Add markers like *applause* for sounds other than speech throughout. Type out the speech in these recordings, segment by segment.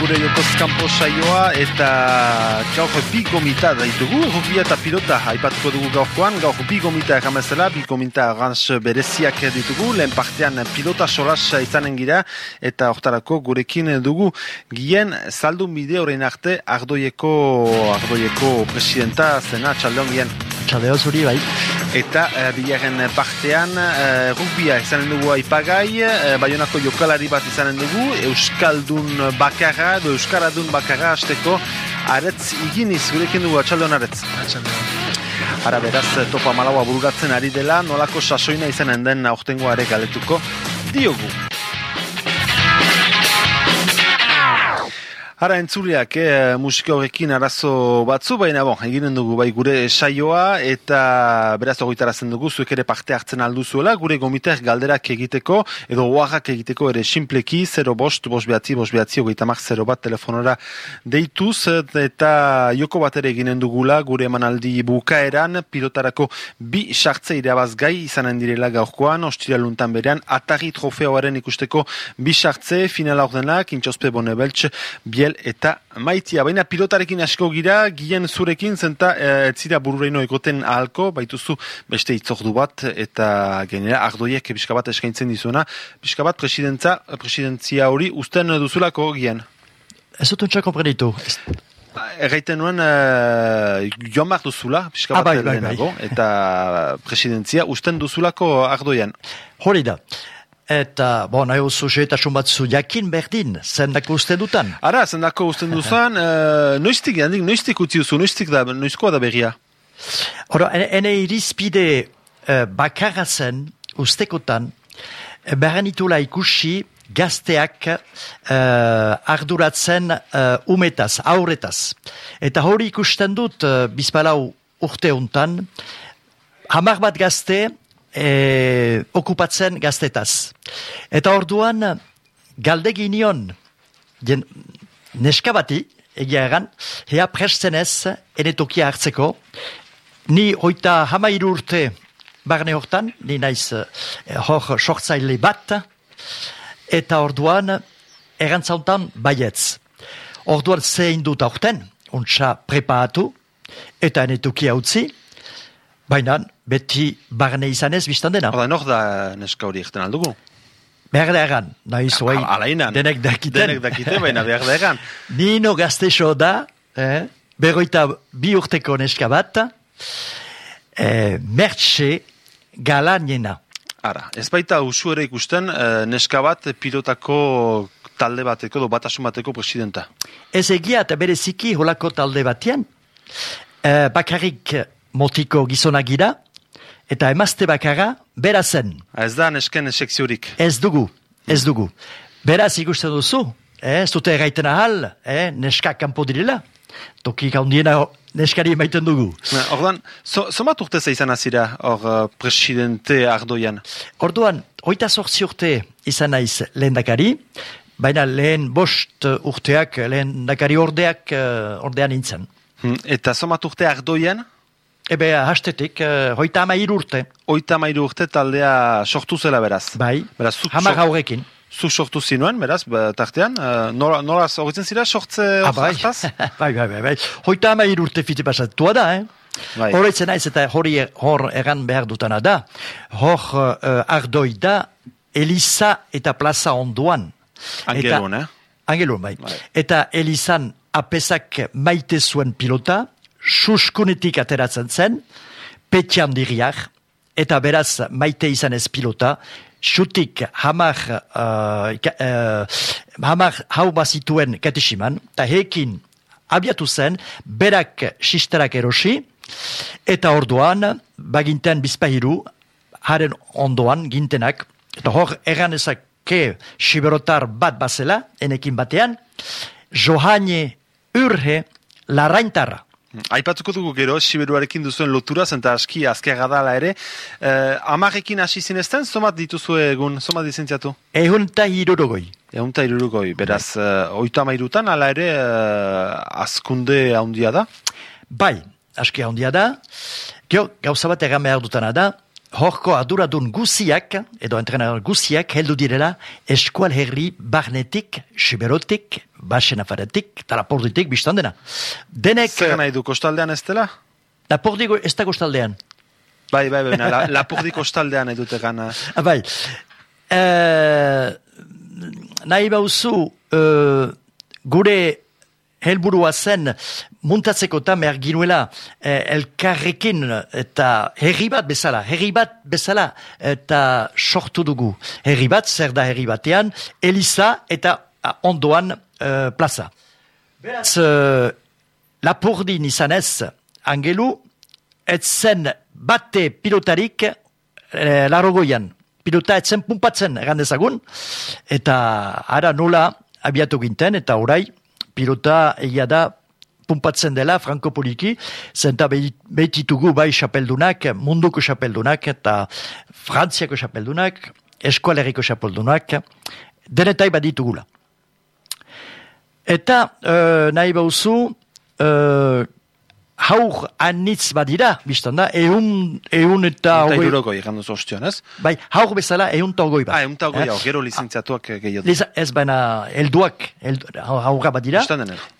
gure jokozkampo saioa eta gaur bi gomita daitugu, rugbia eta pilota aipatuko dugu gaurkoan, gaur bi gomita egamezela, bi gomita gans bereziak ditugu, lehen partean pilota solas izanen gira eta hortarako gurekin dugu. Gien zaldun bide horrein arte ardoieko, ardoieko presidenta zena txaldeon gien. Txaldeo zuri bai. Eta uh, bilaren partean uh, rugbia izanen dugu aipagai, uh, baionako jokalari bat izanen dugu, Euskaldun bakarra, edo Euskaradun bakarra hasteko aretz iginiz gurekin dugu, atxaldeon aretz. Atxaldeon. Ara beraz, topa malaua burgatzen ari dela, nolako sasoina izanen den aurtengo are galetuko diogu. Hara entzuliak, eh, musika horrekin arazo batzu, baina bon, eginen dugu bai gure saioa eta beraz horretarazen dugu, zuek ere parte hartzen alduzuela, gure gomiter galderak egiteko, edo oaxak egiteko ere simpleki, 0 bost, bost behatzi, bost behatzi, hogeita mak 0 bat telefonora deituz, eta joko bat ere eginen dugula, gure emanaldi bukaeran, pilotarako bi sartze irabazgai izanen direla gaurkoan, ostiraluntan berean, atari trofeoaren ikusteko bi sartze, finala ordenak, intxospe bonebeltx, biel eta maitia. Baina pilotarekin asko gira, gien zurekin, zenta ez zira burureino egoten ahalko, baituzu beste itzordu bat, eta genera ardoiek pixka bat eskaintzen dizuena, pixka bat presidentza, presidentzia hori usten duzulako gien. Ez dut untsa komprenitu. Erraiten nuen uh, joan behar duzula, pixka bat bai, bai, lehenago, eta presidentzia usten duzulako ardoian. Hori da. Eta, bo, nahi oso xeetasun batzu jakin berdin, zendako uste dutan. Ara, zendako usten duzan, uh, *laughs* noiztik, handik, noiztik utzi duzu, noiztik da, noizkoa da berria? Hora, ene, ene irizpide uh, bakarra zen, ustekotan, uh, behar nitula ikusi gazteak uh, arduratzen uh, umetaz, aurretaz. Eta hori ikusten dut, uh, bizpalau urte hontan, hamar bat gazte, e, okupatzen gaztetaz. Eta orduan, galdegi nion, jen, neska bati, egia egan, hea prestenez, enetokia hartzeko, ni hoita hamairu urte barne hortan, ni naiz eh, hor sortzaile bat, eta orduan, erantzauntan baietz. Orduan zein dut aurten, untsa prepaatu, eta enetokia utzi, Baina, beti barne izanez biztan dena. Oda, nor da neska hori egiten aldugu? Behar da egan, nahi zuei, denek dakiten. Denek dakiten, baina behar da egan. *laughs* Nino gaztexo da, eh? berroita bi urteko neska bat, eh, mertxe galanena. Ara, ez baita usu ere ikusten eh, neska bat pilotako talde bateko, do batasun bateko presidenta. Ez egia eta bereziki holako talde batean, eh, bakarrik motiko gizonagira, eta emazte bakarra, bera zen. Ez da nesken sekziorik. Ez dugu, ez dugu. Beraz ikusten duzu, eh, ez dute erraiten ahal, eh, neska kanpo direla. Toki gaundiena neskari emaiten dugu. Orduan, so, somat urte izan azira hor uh, presidente ardoian? Orduan, oita sortzi urte izan naiz lehen dakari, baina lehen bost urteak, lehen dakari ordeak, uh, ordean nintzen. Hmm, eta somat urte ardoian? Ebe, hastetik, uh, hoita ama urte. Oita ama urte taldea sortu zela beraz. Bai, beraz, zuk hamar haurekin. Zu sortu zinuen, beraz, ba, tartean, uh, nola, nola horretzen zira sortze Ah, bai. hartaz? *laughs* bai, bai, bai, bai. Hoita ama urte fiti pasatua da, eh? Bai. Horretzen naiz eta hori hor egan behar dutana da. Hor uh, ardoi da, Elisa eta plaza onduan. Angelon, Eta- eh? Angelon, bai. Bai. Eta Elisan apesak maite zuen pilota, suskunetik ateratzen zen, petian diriak, eta beraz maite izan ez pilota, xutik hamar, uh, uh, hamar hau bazituen katesiman, eta hekin abiatu zen, berak sisterak erosi, eta orduan, baginten bizpahiru, haren ondoan gintenak, eta hor erranezake siberotar bat bazela, enekin batean, Johane Urhe Larraintarra. Aipatuko dugu gero, Siberuarekin duzuen lotura, zenta aski azkera dala ere. Eh, amarekin hasi zinezten, somat dituzu egun, somat dizentziatu? Ehun eta hirurogoi. Egun eta irurugoi, beraz, uh, oita mairutan, ala ere, uh, azkunde handia da. Bai, aski handia da. Gio, gauza bat egan behar dutana da, horko aduradun guziak, edo entrenador guziak, heldu direla eskual herri barnetik, siberotik, basen afaretik, eta laporditik biztan dena. Denek... Zer nahi du, kostaldean ez dela? Lapordiko ez da kostaldean. Bai, bai, bai, la, *laughs* lapordiko kostaldean edute gana. Ah, bai, e, nahi bauzu, e, gure helburua zen muntatzeko eta behar ginuela eh, elkarrekin eta herri bat bezala, herri bat bezala eta sortu dugu. Herri bat, zer da herri batean, Eliza eta ondoan eh, plaza. Beraz, eh, lapurdin angelu, ez zen bate pilotarik eh, larogoian. Pilota etzen pumpatzen egandezagun, eta ara nola abiatu ginten, eta orai, pilota egia da pumpatzen dela Franco Poliki, zenta behititugu bai xapeldunak, munduko xapeldunak eta frantziako xapeldunak, eskualeriko xapeldunak, denetai baditugula. Eta uh, nahi bauzu, uh, haur anitz badira, biztan da, eun, eun eta... Eta iruroko ikan duzu ostion, ez? Bai, haur bezala eun eta ogoi bat. Ah, eun eta ogoi, eh? gero lizentziatuak eh, gehiago. Liza, ez baina helduak, held, haurra badira,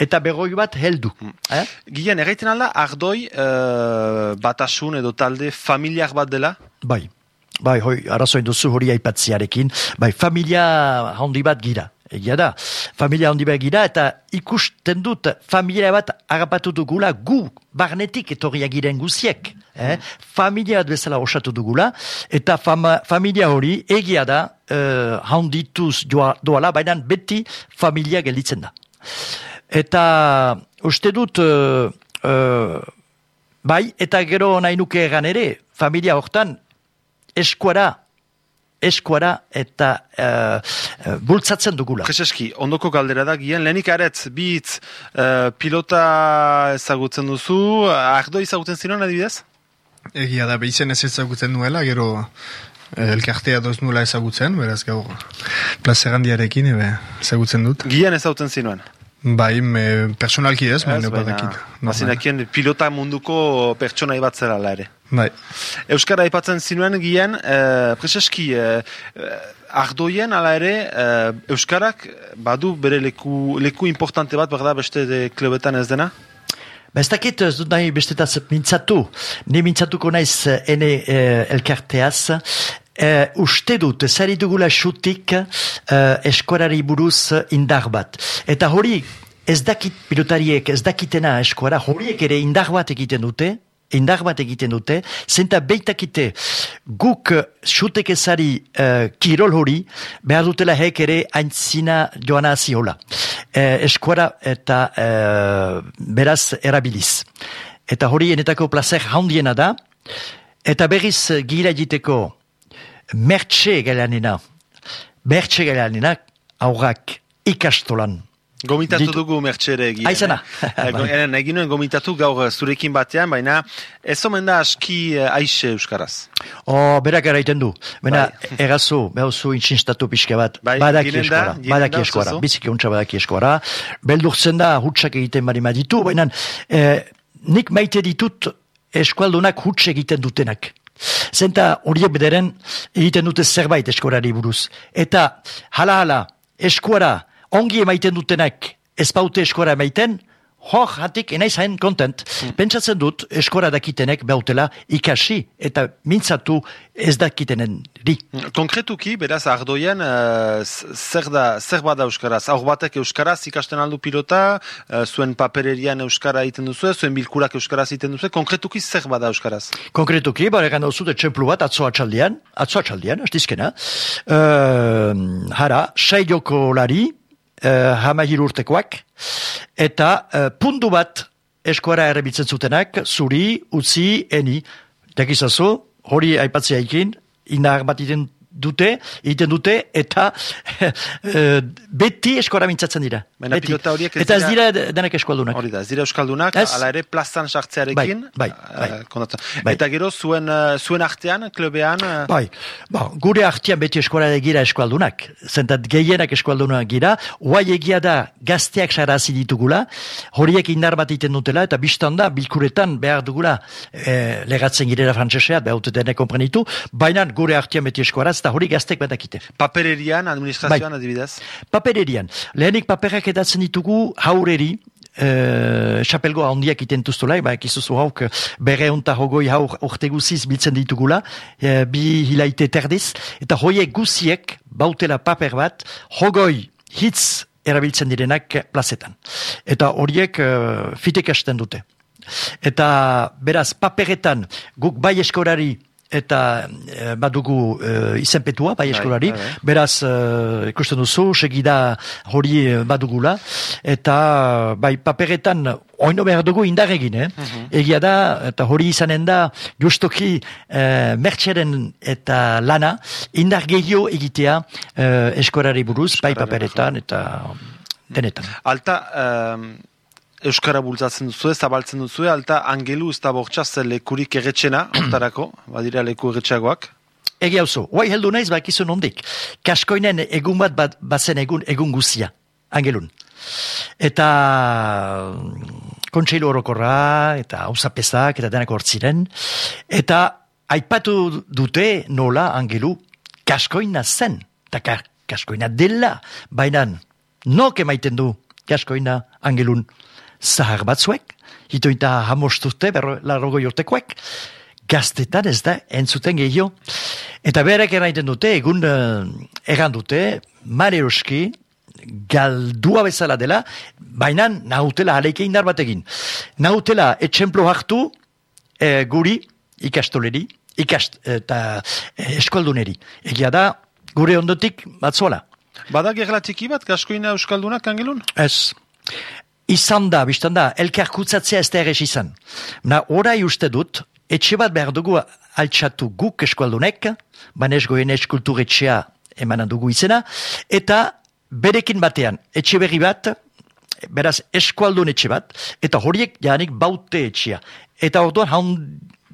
eta berroi bat heldu. Mm. Eh? Gian, erraiten alda, ardoi uh, batasun edo talde familiak bat dela? Bai, bai, hoi, arazoin duzu hori aipatziarekin, bai, familia handi bat gira. Egia da, familia handi bat gira, eta ikusten dut familia bat agapatu dugula gu barnetik etorriak giren guziek. Eh? Familia bat bezala osatu dugula, eta fama, familia hori egia da uh, handituz doala, baina beti familia gelditzen da. Eta uste dut, uh, uh, bai, eta gero nahi nuke egan ere, familia hortan eskuara eskuara eta uh, bultzatzen dugula. Prezeski, ondoko galdera da, gien, lehenik aretz, bitz, uh, pilota ezagutzen duzu, ardo ezagutzen ziren adibidez? Egia da, behizen ez ezagutzen nuela, gero elkartea doz nula ezagutzen, beraz gaur plazerandiarekin ebe ezagutzen dut. Gien ezagutzen zinuen? Bai, me, personalki ez, baina badakit. Mazinakien pilota munduko pertsona bat zera ere. Bai. Euskara aipatzen zinuen gien, eh, preseski, eh, ardoien ala ere, eh, Euskarak badu bere leku, leku importante bat, berda beste de klebetan ez dena? Ba ez dakit, ez dut nahi bestetaz mintzatu. Ni mintzatuko naiz ene eh, elkarteaz. Uh, uste dut, zari dugula xutik uh, eskorari buruz indar bat. Eta hori, ez dakit pilotariek, ez dakitena eskora, horiek ere indar bat egiten dute, indar bat egiten dute, zenta beitakite guk xutek ezari uh, kirol hori, behar dutela hek ere aintzina joana aziola. Uh, eskora eta uh, beraz erabiliz. Eta hori enetako placer handiena da, eta berriz gira egiteko mertxe galanena, mertxe galanena aurrak ikastolan. Gomitatu Ditu. dugu mertxere egin. Aizena. Eh? *laughs* Egin nuen gomitatu gaur zurekin batean, baina ez omen da aski uh, aixe euskaraz. O, berak eraiten du. Baina, bai. *laughs* errazu, behar zu intzinstatu pixka bat. Bai, badaki eskora. Badaki eskora. Biziki untsa badaki eskora. Beldurtzen da, hutsak egiten bari ditu, baina eh, nik maite ditut eskualdunak huts egiten dutenak. Zenta horiek bederen egiten dute zerbait eskorari buruz. Eta hala-hala eskuara ongi emaiten dutenak ez baute eskora emaiten, hor hatik enaiz hain kontent. Mm. Pentsatzen dut eskora dakitenek bautela ikasi eta mintzatu ez dakitenen di. Konkretuki, beraz, ardoien, uh, zer, da, zer bada euskaraz? Aur batek euskaraz ikasten aldu pilota, uh, zuen papererian euskara egiten duzu, zuen bilkurak euskaraz egiten duzu, konkretuki zer bada euskaraz? Konkretuki, bare gana duzu, txemplu bat, atzo atxaldian, atzo atxaldian, astizkena, uh, hara, saioko lari, uh, urtekoak, eta uh, pundu bat eskuara errebitzen zutenak, zuri, utzi, eni. Dekizazu, hori aipatzea ikin, indar bat iten dute, egiten dute, eta *laughs* eh, beti eskola mintzatzen dira. Baina Beti. pilota horiek ez Eta ez dira- dira denak eskualdunak. Hori da, ez dira euskaldunak, Ez. ala ere plazan sartzearekin. Bai, bai, eh, bai. Bai. Eta gero, zuen, eh, zuen artean, klubean, Bai, ba, gure artean beti eskola gira eskualdunak. Zentat gehienak eskualdunak gira, guai egia da gazteak sarazi ditugula, horiek indar bat iten dutela, eta biztan da, bilkuretan behar dugula e, legatzen girela frantseseat, behar dute denek komprenitu, baina gure artean beti eskuala, eta hori gaztek batakite. papererian, administrazioan Bai. adibidez. Papererian, lehenik paperak edatzen ditugu haureri, Uh, xapelgo handiak iten duztula, ba, ekizuzu hauk bere unta hogoi haur urte guziz biltzen ditugula, eh, bi hilaite terdiz, eta hoiek guziek bautela paper bat, hogoi hitz erabiltzen direnak plazetan. Eta horiek uh, fitek hasten dute. Eta beraz, paperetan guk bai eskorari eta e, badugu e, izenpetua bai eskolari, bai, bai. beraz e, ikusten duzu, segida hori badugula, eta bai paperetan oino behar dugu indar egin, eh? Egia da, eta hori izanen da, justoki e, mertxeren eta lana, indar gehiago egitea e, eskolari buruz, bai paperetan eta denetan. Alta, eh, Euskara bultzatzen duzu, zabaltzen duzu, alta angelu ez da bortxaz lekurik erretxena, *clears throat* hortarako, badira leku erretxagoak. Egia oso, guai heldu naiz bakizu nondik. Kaskoinen egun bat, bat bazen egun, egun guzia, angelun. Eta mm, kontseilu orokorra, eta hausapezak, eta denak hortziren. Eta aipatu dute nola angelu kaskoina zen. Eta ka, kaskoina dela, baina nok emaiten du kaskoina angelun zahar batzuek, hitoita hamostute, berro, larrogoi urtekoek, gaztetan ez da entzuten gehiago. Eta berek eraiten dute, egun uh, egan dute, mareroski, galdua bezala dela, baina nautela aleike indar bat egin. Nautela etxemplo hartu eh, guri, ikastoleri, ikast, eta eh, eskualduneri. Egia da, gure ondotik batzola. Bada gerla bat, gaskoina euskaldunak angelun? Ez. Izan da, biztan da, elkar kutsatzea ez da errez izan. Na, orai uste dut, etxe bat behar dugu altxatu guk eskualdunek, baina ez goien eskulturetxea emanan dugu izena, eta berekin batean, etxe berri bat, beraz eskualdun etxe bat, eta horiek janik baute etxea. Eta orduan haun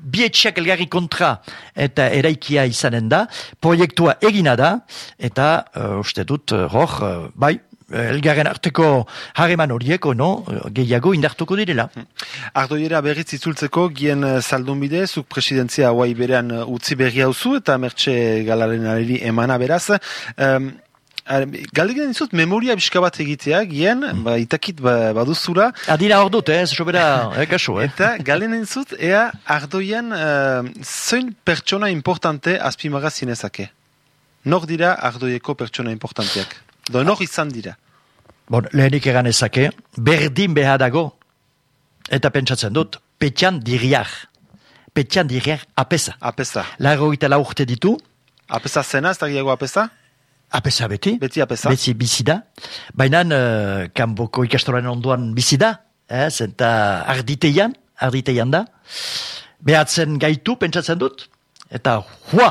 bi etxeak elgarri kontra eta eraikia izanen da, proiektua egina da, eta uh, uste dut, uh, hor, uh, bai, elgarren arteko harreman horieko, no, gehiago indartuko direla. Ardoiera berriz itzultzeko, gien eh, zaldun bide, zuk presidentzia hauai berean eh, utzi berri hauzu, eta mertxe galaren aleri emana beraz. Um, Galdegan dizut, memoria pixka bat egitea, gien, ba, itakit ba, baduzula, Adina hor dut, eh, sobera, eh, kaso, eh. eta galen dizut, ea ardoian uh, zein pertsona importante azpimaga zinezake? Nor dira ardoieko pertsona importanteak? Do, nor izan dira? Bon, lehenik egan ezake, berdin behar dago, eta pentsatzen dut, petxan diriak, petxan diriak apesa. Apesa. Largo gita urte ditu, Apesa zena, ez da gehiago apesa? apesa beti, Beti apesa. beti bizi da, baina uh, kanboko ikastoran onduan bizi da, eh, zenta arditeian, arditeian da, behatzen gaitu, pentsatzen dut, eta hua,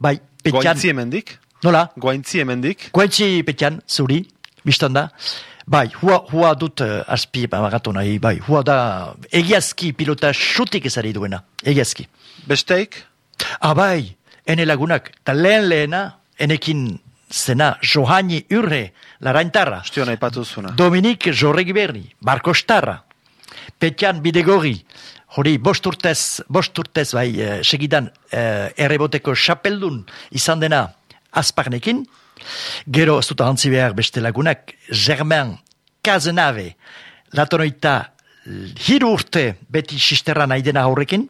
bai, petxan, Goaintzi hemendik? Nola, Goaintzi hemendik? Guaitzi petxan, zuri, biztan da. Bai, hua, hua dut uh, azpi maratu nahi, bai, hua da egiazki pilota xutik ezari duena, egiazki. Besteik? Ah, bai, ene lagunak, eta lehen lehena, enekin zena, Johani Urre, laraintarra, Ostion aipatu zuna. Dominik Jorregi Berri, Marko Starra, Petjan Bidegori, hori bost urtez, bost urtez bai, eh, segidan eh, erreboteko xapeldun izan dena azparnekin, gero ez dut ahantzi behar beste lagunak, Germain Kazenabe, latonoita hiru urte beti sisterra nahi dena horrekin,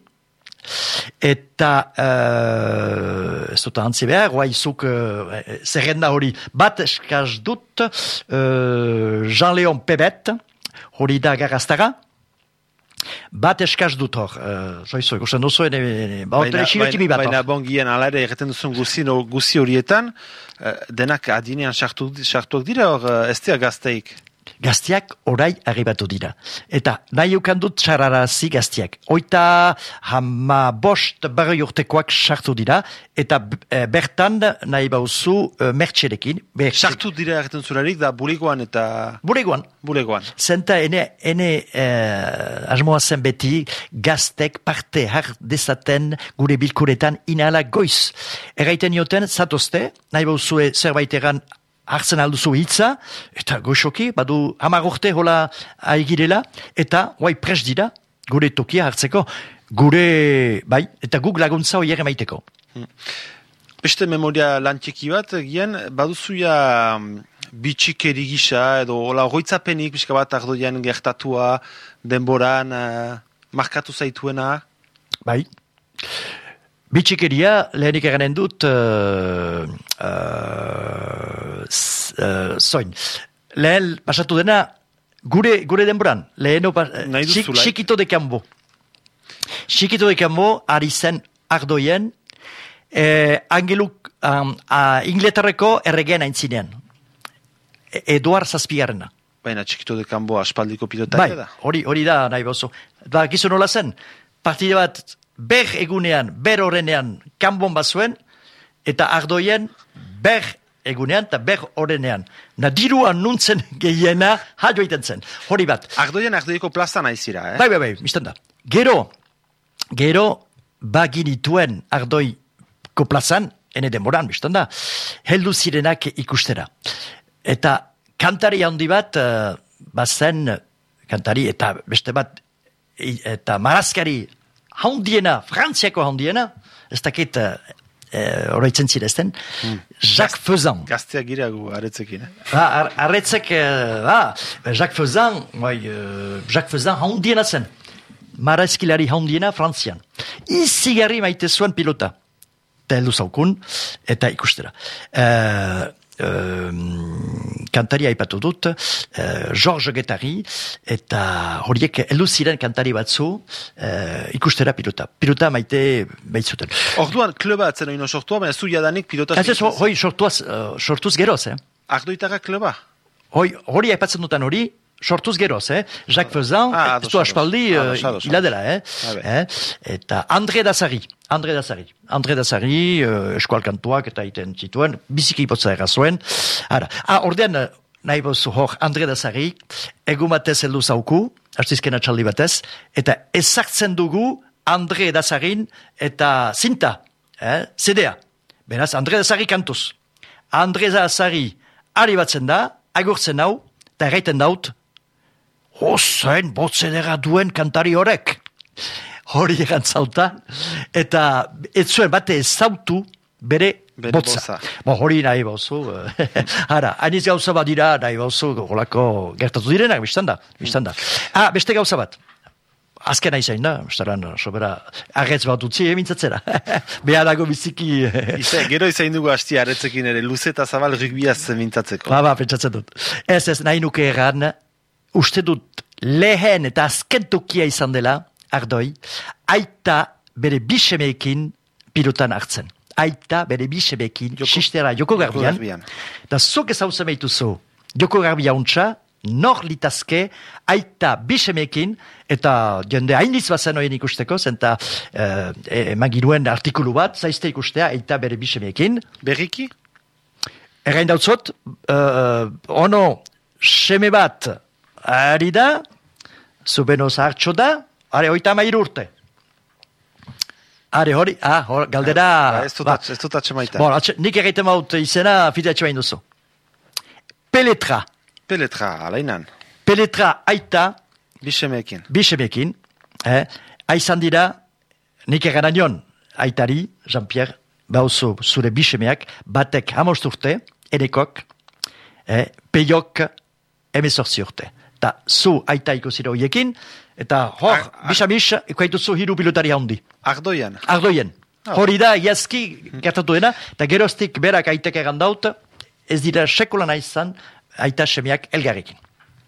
eta uh, ez dut ahantzi behar, guaizuk uh, zerrenda hori bat eskaz dut, uh, Jean-Léon Pebet, hori da garaztara, bat eskaz dut hor, uh, zoizu, ikusten duzu, ene, ene, bautele xilotimi bat baina hor. bon gien ala ere egiten duzun guzi, guzi horietan, eh, denak adinean sartu, sartuak dira hor, eh, ez dira gazteik. Gaztiak orai arribatu dira. Eta nahi ukan dut txararazi gaztiak. Oita hama bost barri urtekoak sartu dira, eta e, bertan nahi bauzu e, mertxerekin. Sartu dira egiten zurarik da bulegoan eta... Bulegoan. Bulegoan. Zenta ene, ene e, asmoa zen beti gaztek parte har dezaten gure bilkuretan inala goiz. Erraiten joten, zatozte, nahi bauzu zerbait egan hartzen alduzu hitza, eta goxoki, badu hamar urte hola aigirela, eta guai pres dira, gure tokia hartzeko, gure, bai, eta guk laguntza hori ere maiteko. Hmm. Beste memoria lantxeki bat, gian, baduzuia mm, bitxikeri gisa, edo hola goitzapenik, pixka bat ardoian gertatua, denboran, uh, markatu zaituena? Bai. Bitxikeria, lehenik eganen dut, uh, uh, zoin. Lehen, pasatu dena, gure, gure denboran, leheno, xikito de kambo. Xikito de kambo, ari zen ardoien, eh, angeluk, um, uh, ingletarreko erregean aintzinean. E Eduard Zazpigarrena. Baina, txikito de kambo aspaldiko pilotak bai, da? hori, hori da, nahi bozu. Da, gizu nola zen, partide bat, ber egunean, ber horrenean, kanbon bat zuen, eta ardoien ber egunean eta ber horrenean. Na diruan nuntzen *laughs* gehiena haio iten zen. Hori bat. Ardoien ardoiko plaza naizira, eh? Bai, bai, bai, bizten da. Gero, gero, baginituen ardoiko plazan, ene demoran, bizten da, heldu zirenak ikustera. Eta kantari handi bat, uh, bazen, kantari, eta beste bat, eta marazkari haundiena, frantziako haundiena, ez dakit uh, oroitzen zirezten, hmm. Jacques Fezan. Gaztea gira gu, aretzekin. Eh? Ba, ar, aretzek, uh, Jacques Fezan, bai, uh, Jacques Fezan haundiena zen. Mara eskilari haundiena frantzian. Izi garri maite zuen pilota. Eta heldu zaukun, eta ikustera. Uh, uh, kantari haipatu dut, uh, George Getari, eta horiek heldu ziren kantari batzu uh, ikustera pilota. Pilota maite behitzuten. Orduan, kluba atzen oino sortua, baina zu jadanik pilota... Ez hoi, sortuaz, uh, sortuz geroz, eh? Ardoitara kluba? Hoi, hori haipatzen dutan hori, sortuz geroz, eh? Jacques Fezan, ah, ez du aspaldi, uh, dela, eh? Ah, eh? Eta André Dazari, Andre Dazari. Andre Dazari, uh, eskual kantuak eta iten zituen, biziki ipotza errazuen. Ara, ah, ordean, eh, nahi bozu hor, Andre Dazari, egu batez heldu zauku, artizkena txaldi batez, eta ezartzen dugu Andre Dazarin eta zinta, eh, zedea. Beraz, Andre Dazari kantuz. Andre Dazari, ari batzen da, agurtzen hau, eta erraiten daut, Hozen, botzedera duen kantari horrek hori egan zauta, eta ez zuen bate ez zautu bere, bere botza. Bo, hori nahi bauzu, *laughs* ara, aniz gauza bat dira, nahi bauzu, golako gertatu direnak, biztan da, biztan da. Ah, beste gauza bat, azken nahi zain da, bestaran, sobera, agetz bat utzi, emintzatzera. *laughs* Beha dago biziki... *laughs* Ize, gero izain dugu hasti aretzekin ere, luze eta zabal rugbiaz mintzatzeko. Ba, ba, pentsatzen dut. Ez ez, nahi nuke egan, uste dut lehen eta azken tokia izan dela, ardoi, aita bere bisemeekin pilotan hartzen. Aita bere bisemeekin, joko, sistera joko garbian, da zok ez hau zo, joko garbia untsa, nor litazke, aita bisemeekin, eta jende hainiz bazen oien ikusteko, zenta uh, eman giruen artikulu bat, zaizte ikustea, aita bere bisemeekin. Berriki? Errain dautzot, uh, ono, seme bat, ari da, zubeno zahartxo da, Are, oita mairu urte. Are, hori, ah, hor, galdera... Ba, ez dut, ba. ez dut atxe maita. Bon, atxe, nik egiten maut izena, fide atxe main duzu. Peletra. Peletra, alainan. Peletra aita... Bisemekin. Bisemekin. Eh, aizan dira, nik egan anion, aitari, Jean-Pierre, bauzu zure bisemeak, batek hamost urte, enekok, eh, peiok, emezortzi urte. Ta, zu aita ikusira hoiekin, Eta hor, bisa-bis, ekuaituzu hiru pilotari handi. Ardoian. Ardoien. Oh. Hori da, jazki, gertatu dena, eta geroztik berak aitek egan daut, ez dira sekulan aizan, aita semiak elgarrekin.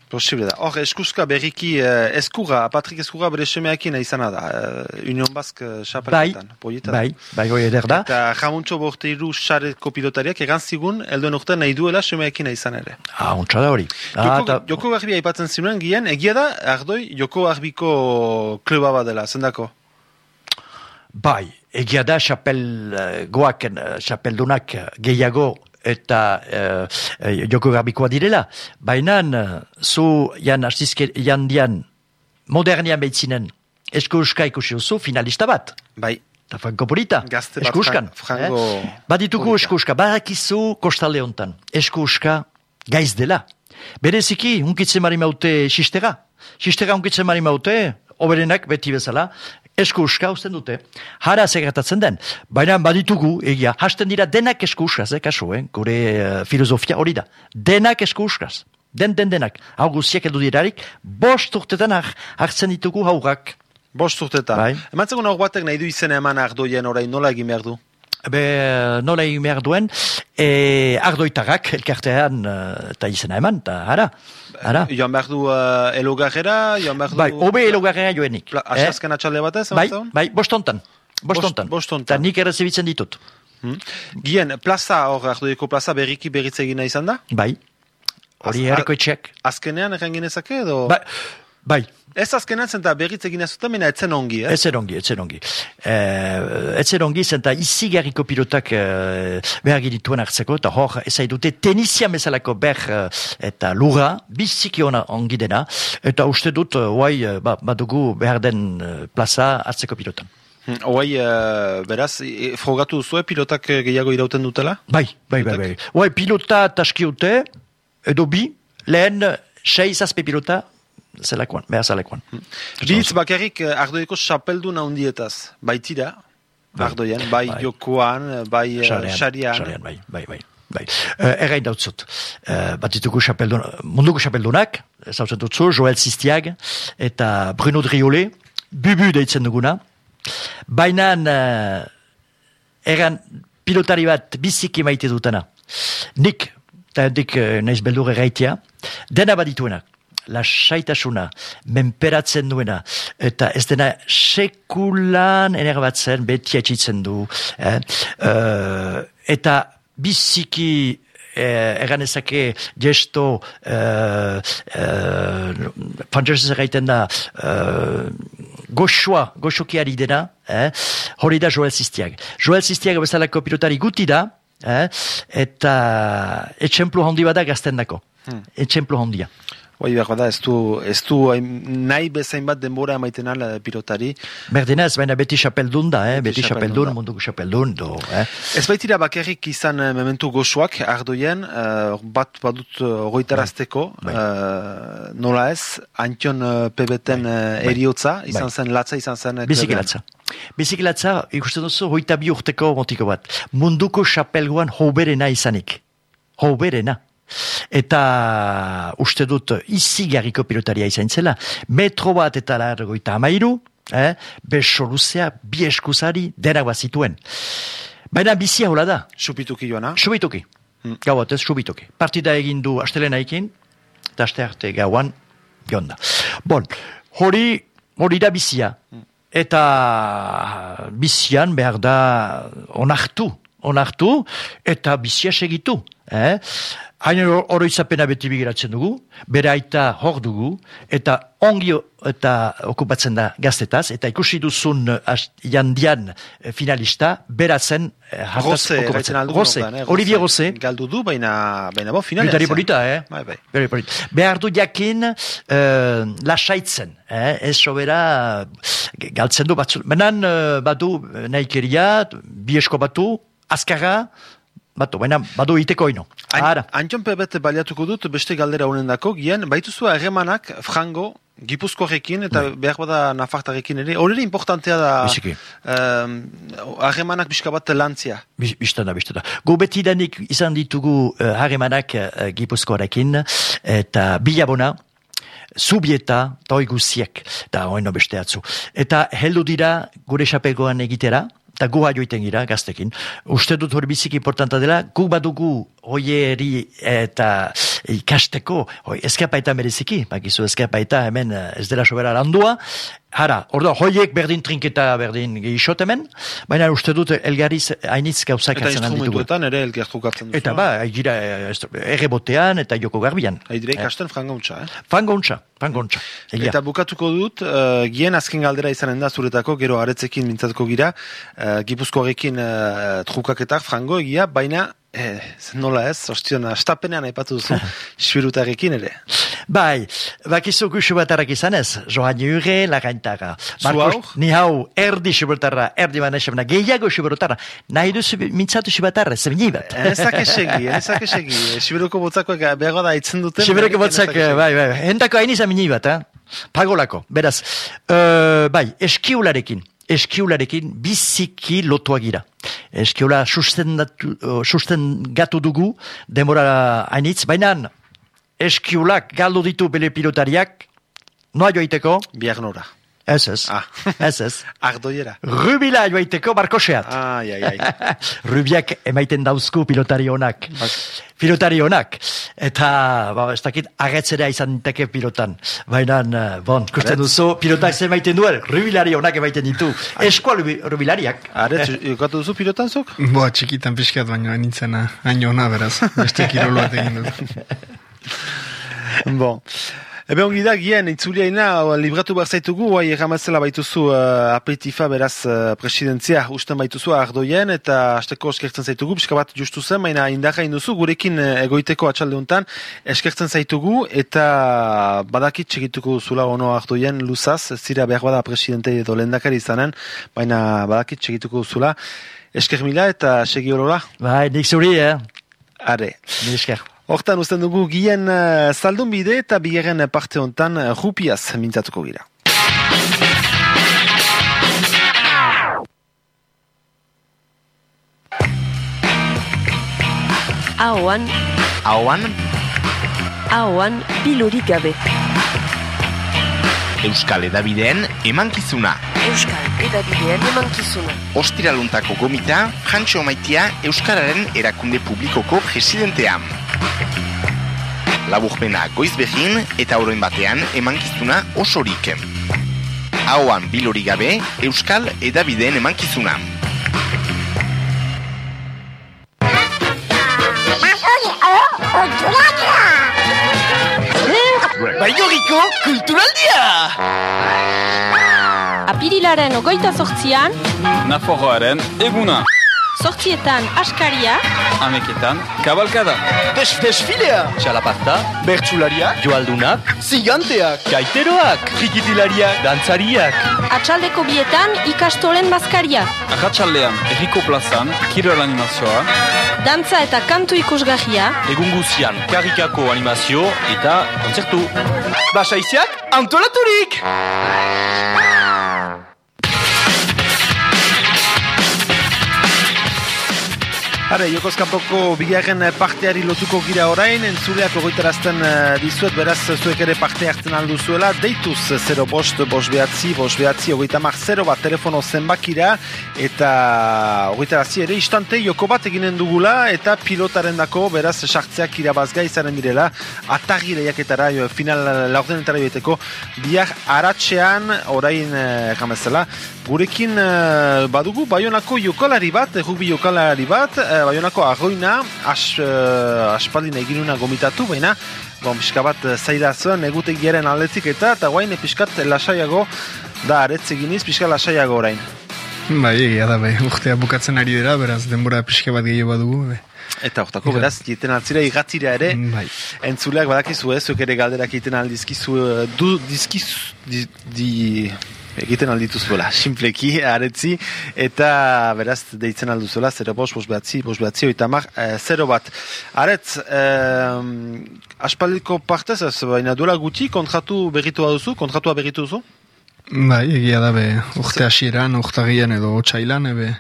Posible da. Hor, eskuska berriki uh, eskuga, Patrik eskuga bere semeakin izana da. Uh, Union Bask uh, Bai, xapelketan. Poieta da. bai, bai, hoi eder da. Eta jamuntxo borte iru xareko pilotariak egan zigun, elduen urte nahi duela semeakin izan ere. Ah, ontsa da hori. Ah, Joko, ta- joko garbi aipatzen zinuen, gian, egia da, ardoi, joko garbiko kluba bat dela, zendako? Bai, egia da xapel uh, uh, xapeldunak uh, gehiago eta uh, joko garbikoa direla. Baina zu jan astizke, jan dian modernian behitzinen esko euska ikusi duzu finalista bat. Bai, Eta Franco Polita, Gazte bat, eskuskan. Fran- Franco eh? Badituko eskuska, badakizu kostalde hontan. Eskuska gaiz dela. Bereziki, unkitzen mari maute sistera. Sistera unkitzen mari maute, oberenak beti bezala, eskuska usten dute. Hara segretatzen den. Baina baditugu, egia, hasten dira denak eskuskaz, eh, kasu, eh? gure eh, filosofia hori da. Denak eskuskaz. Den, den, denak. Hau guztiak edu dirarik, bost urtetan har- hartzen ditugu haurrak. bost urtetan. Bai. Emantzeko hor batek nahi du izena eman ardoien orain nola egin behar du? Be, nola egin behar duen, e, ardoitarrak elkartean eh, eta izena eman, eta ara, ara. Joan behar du uh, elogarrera, joan behar du... Bai, obe elogarrera joenik. Pla, Asazken atxalde batez, Bai, emantzun? bai, bostontan. Bost- Bostontan. bostontan. Eta nik errezibitzen ditut. Hmm? Gien, plaza, hor ardoiko plaza berriki berritze egina izan da? Bai. Hori herriko etxeak. Azkenean erran ginezake edo? Bai, bai. Ez azkenean zen eta berritze egina zuten, mena etzen ongi, eh? Ez erongi, ez erongi. Eh, ez erongi zen eta izi garriko pilotak eh, behar girituen hartzeko, eta hor, ez dute tenizia bezalako ber eh, eta lura, biziki ona ongi dena, eta uste dut, eh, guai, eh, ba, badugu behar den eh, plaza hartzeko pilotan. Hmm, Oai, eh, beraz, e, frogatu duzue pilotak eh, gehiago irauten dutela? Bai, bai, bai, bai. Guai, pilota taskiute, edo bi, lehen, sei zazpe pilota, zelakoan, behar zelakoan. Bitz bakarrik eh, ardoiko xapeldun handietaz, baitira, Bai. ardoien, bai, Bai. jokoan, bai eh, xarian. xarean, bai, bai, bai. Bai. Uh, errain dautzut. Uh, bat ditugu xapeldun, munduko xapeldunak, zautzen dutzu, Joel Sistiag eta Bruno Driole, bubu deitzen duguna. Baina uh, erran pilotari bat biziki maite dutena. Nik, eta dik uh, naiz beldur erraitea, dena badituenak lasaitasuna, menperatzen duena, eta ez dena sekulan enerbatzen, beti atxitzen du, eh? Eh, eta biziki eh, eganezake gesto eh, eh, erraiten da eh, goxoa, goxokiari dena, eh? hori da Joel Sistiag. Joel Sistiag bezalako pilotari guti da, eh? eta etxemplu handi bada gazten dako. Hmm. Etxemplu handia. Bai, behar bada, ez du, ez du nahi bezain bat denbora emaiten ala pilotari. Berdenez, baina beti xapeldun da, eh? Beti beti xapeldun munduko xapeldun, do, eh? Ez baitira bakarrik izan eh, mementu goxoak ardoien, eh, bat badut uh, goitarazteko, Bai. eh, nola ez, Antion uh, pebeten uh, eriotza, izan Bai. zen latza, izan zen... eh, Bizikilatza. Bizikilatza, ikusten duzu, hoita bi urteko motiko bat. Munduko xapelguan hoberena izanik. Hoberena. Eta uste dut izi garriko pilotaria izan zela. Metro bat eta largoita amairu, eh? beso luzea, bi eskuzari, denak bat zituen. Baina bizia hola da. Supituki joana. Subituki. Gau batez, subituki. Partida egin du astelena ekin, eta aste arte gauan, jonda. Bon, hori, hori da bizia. Eta bizian behar da onartu, onartu, eta bizia segitu. Eh? Hain oroitzapena beti bigiratzen dugu, bere aita hor dugu, eta ongi eta okupatzen da gaztetaz, eta ikusi duzun eh, jandian eh, finalista, beratzen eh, hartaz okupatzen. eh, Olivier Rose. Galdu du, baina, baina bo, finalean. Zen. polita, eh? Bai, bai. Very polita. Behar du jakin uh, lasaitzen, eh? ez sobera galtzen du batzu. Benan uh, badu nahikeria, bi esko batu, azkarra, batu, baina badu iteko ino. Ara. Antion pebet baliatuko dut beste galdera honen dako, gian, baituzu harremanak frango, gipuzkoarekin eta behar bada nafartarekin ere, hori importantea da Biziki. em, harremanak pixka bat lantzia. Bis- Bistan da, bistan da. Gu betidanik izan ditugu uh, harremanak uh, gipuzkoarekin, eta bilabona, zubieta, eta hoi guziek, eta hoi no beste atzu. Eta heldu dira gure xapelgoan egitera, eta gu joiten gira gaztekin. Uste dut hori biziki importanta dela, gu badugu hoieri eta ikasteko, hoi, eskapaita mereziki, bakizu eskapaita hemen eh, ez dela sobera landua, Hara, ordo, hoiek berdin trinketa berdin gehixot hemen, baina uste dut elgariz hainitz gauzak Eta hartzen ditugu. instrumentuetan ere elger jokatzen duzu. Eta ba, gira errebotean eta joko garbian. Haidire ikasten eh? Fangontza, fangontza. Egia. Eta bukatuko dut, uh, gien azken galdera izanen da zuretako, gero aretzekin mintzatuko gira, uh, gipuzkoarekin uh, trukaketak, frango egia, baina, eh, nola ez, ostion, astapenean aipatu duzu, *laughs* xbirutarekin ere. Bai, bakizu gu xubatarrak izan ez, Johan Jure, lagaintara. hau? Ni hau, erdi xubatarra, erdi banesebna, gehiago xubatarra. Nahi duzu mintzatu xubatarra, zemini bat. Enezak esegi, enezak esegi. Xibiruko botzakoek behar da itzen duten. Baina botzak, esegi. bai, bai, hendako hain izan mini bat, eh? Pagolako, beraz, uh, bai, eskiularekin, eskiularekin biziki lotua gira. Eskiula sustendatu, sustengatu dugu, demora hainitz, baina eskiulak galdu ditu bele pilotariak, noa joaiteko? Biar nora. Ez ez, Ah. ez ez. *laughs* Ardoiera. Rubila joaiteko barkoseat. Ai, ai, ai. *laughs* Rubiak emaiten dauzku pilotari honak. Bai. Pilotari honak. Eta, ba, ez dakit, agetzera izan teke pilotan. Baina, eh, bon, kusten duzu, pilotak ze emaiten duen, rubilari honak emaiten ditu. Eskoa rubi- rubilariak. Aretz, jokatu duzu pilotan zuk? *laughs* Boa, txikitan pixkat baino anitzena, hain ona beraz, beste kirolo bat egin dut. bon. Ebe ongi da, gien, itzuliaina, libratu behar zaitugu, guai erramatzela baituzu uh, apetifa beraz uh, presidentzia usten baituzu ardoien, eta asteko eskertzen zaitugu, pixka bat justu zen, baina indarra induzu, gurekin uh, egoiteko atxalde honetan, eskertzen zaitugu, eta badakit txegituko zula ono ardoien luzaz, zira behar bada presidente edo lendakari izanen, baina badakit txegituko zula, esker mila eta segi horola, Bai, nik zuri, eh? are. Ni esker. Hortan usten dugu gien uh, zaldun bide eta bigarren parte hontan uh, rupiaz mintzatuko gira. Ahoan, Ahoan, ahoan, bilurik gabe. Euskal Edabideen emankizuna. Euskal edabidean emankizuna. Ostiraluntako gomita, Jantxo Maitia Euskararen erakunde publikoko presidentea. Laburpena goiz behin eta oroin batean emankizuna osorik. Ahoan bilori gabe, Euskal Edabideen emankizuna. Baigoriko kulturaldia! Apirilaren ogoita sortzian, Naforroaren eguna, sortzietan askaria, ameketan, kabalkada. Des desfilea! Txalapazta, bertsulariak, joaldunak, ziganteak, kaiteroak, trikitilariak, dantzariak. atxaldeko bietan ikastolen bazkaria, Arratxaldean, erriko plazan, kirol animazioa, dantza eta kantu ikusgahia, Egun guzian, karikako animazio eta kontzertu. Basaiziak, antolaturik! Hare, Jokozkanpoko bigarren eh, parteari lotuko gira orain, entzuleak ogoitarazten uh, dizuet, beraz zuek ere parte hartzen aldu zuela, deituz 0 bost, bost behatzi, bost behatzi, ogoita mar 0 bat telefono zenbakira, eta ogoitarazi ere istante joko bat eginen dugula, eta pilotaren dako, beraz sartzeak irabazga izanen direla, atagi lehiaketara, final laurdenetara joeteko, bihar aratxean, orain uh, jamezela, gurekin eh, badugu Baionako jokalari bat, errubi jokalari bat, eh, Baionako arroina, as, uh, aspaldin eginuna gomitatu, baina, bon, pixka bat eh, zaida zuen egutegiaren aldetik eta, eta guain pixkat lasaiago, da aretz eginiz, pixka lasaiago orain. Bai, egia da, bai, urtea bukatzen ari dira, beraz, denbora pixka bat gehiago badugu, bai. Eta hortako, beraz, jiten altzira igatzira ere, Bai. entzuleak badakizu ez, ere galderak egiten aldizkizu, du, dizkizu, di, di, egiten aldituzuela, simpleki, aretzi, eta beraz, deitzen alduzuela, 0 bos, bos behatzi, bos behatzi, oita mar, eh, 0 bat. Aretz, eh, aspaldiko partez, ez, baina duela guti, kontratu berritu duzu, kontratua berritu duzu? Bai, egia da, be, urte hasieran, urtagian edo otxailan, ebe,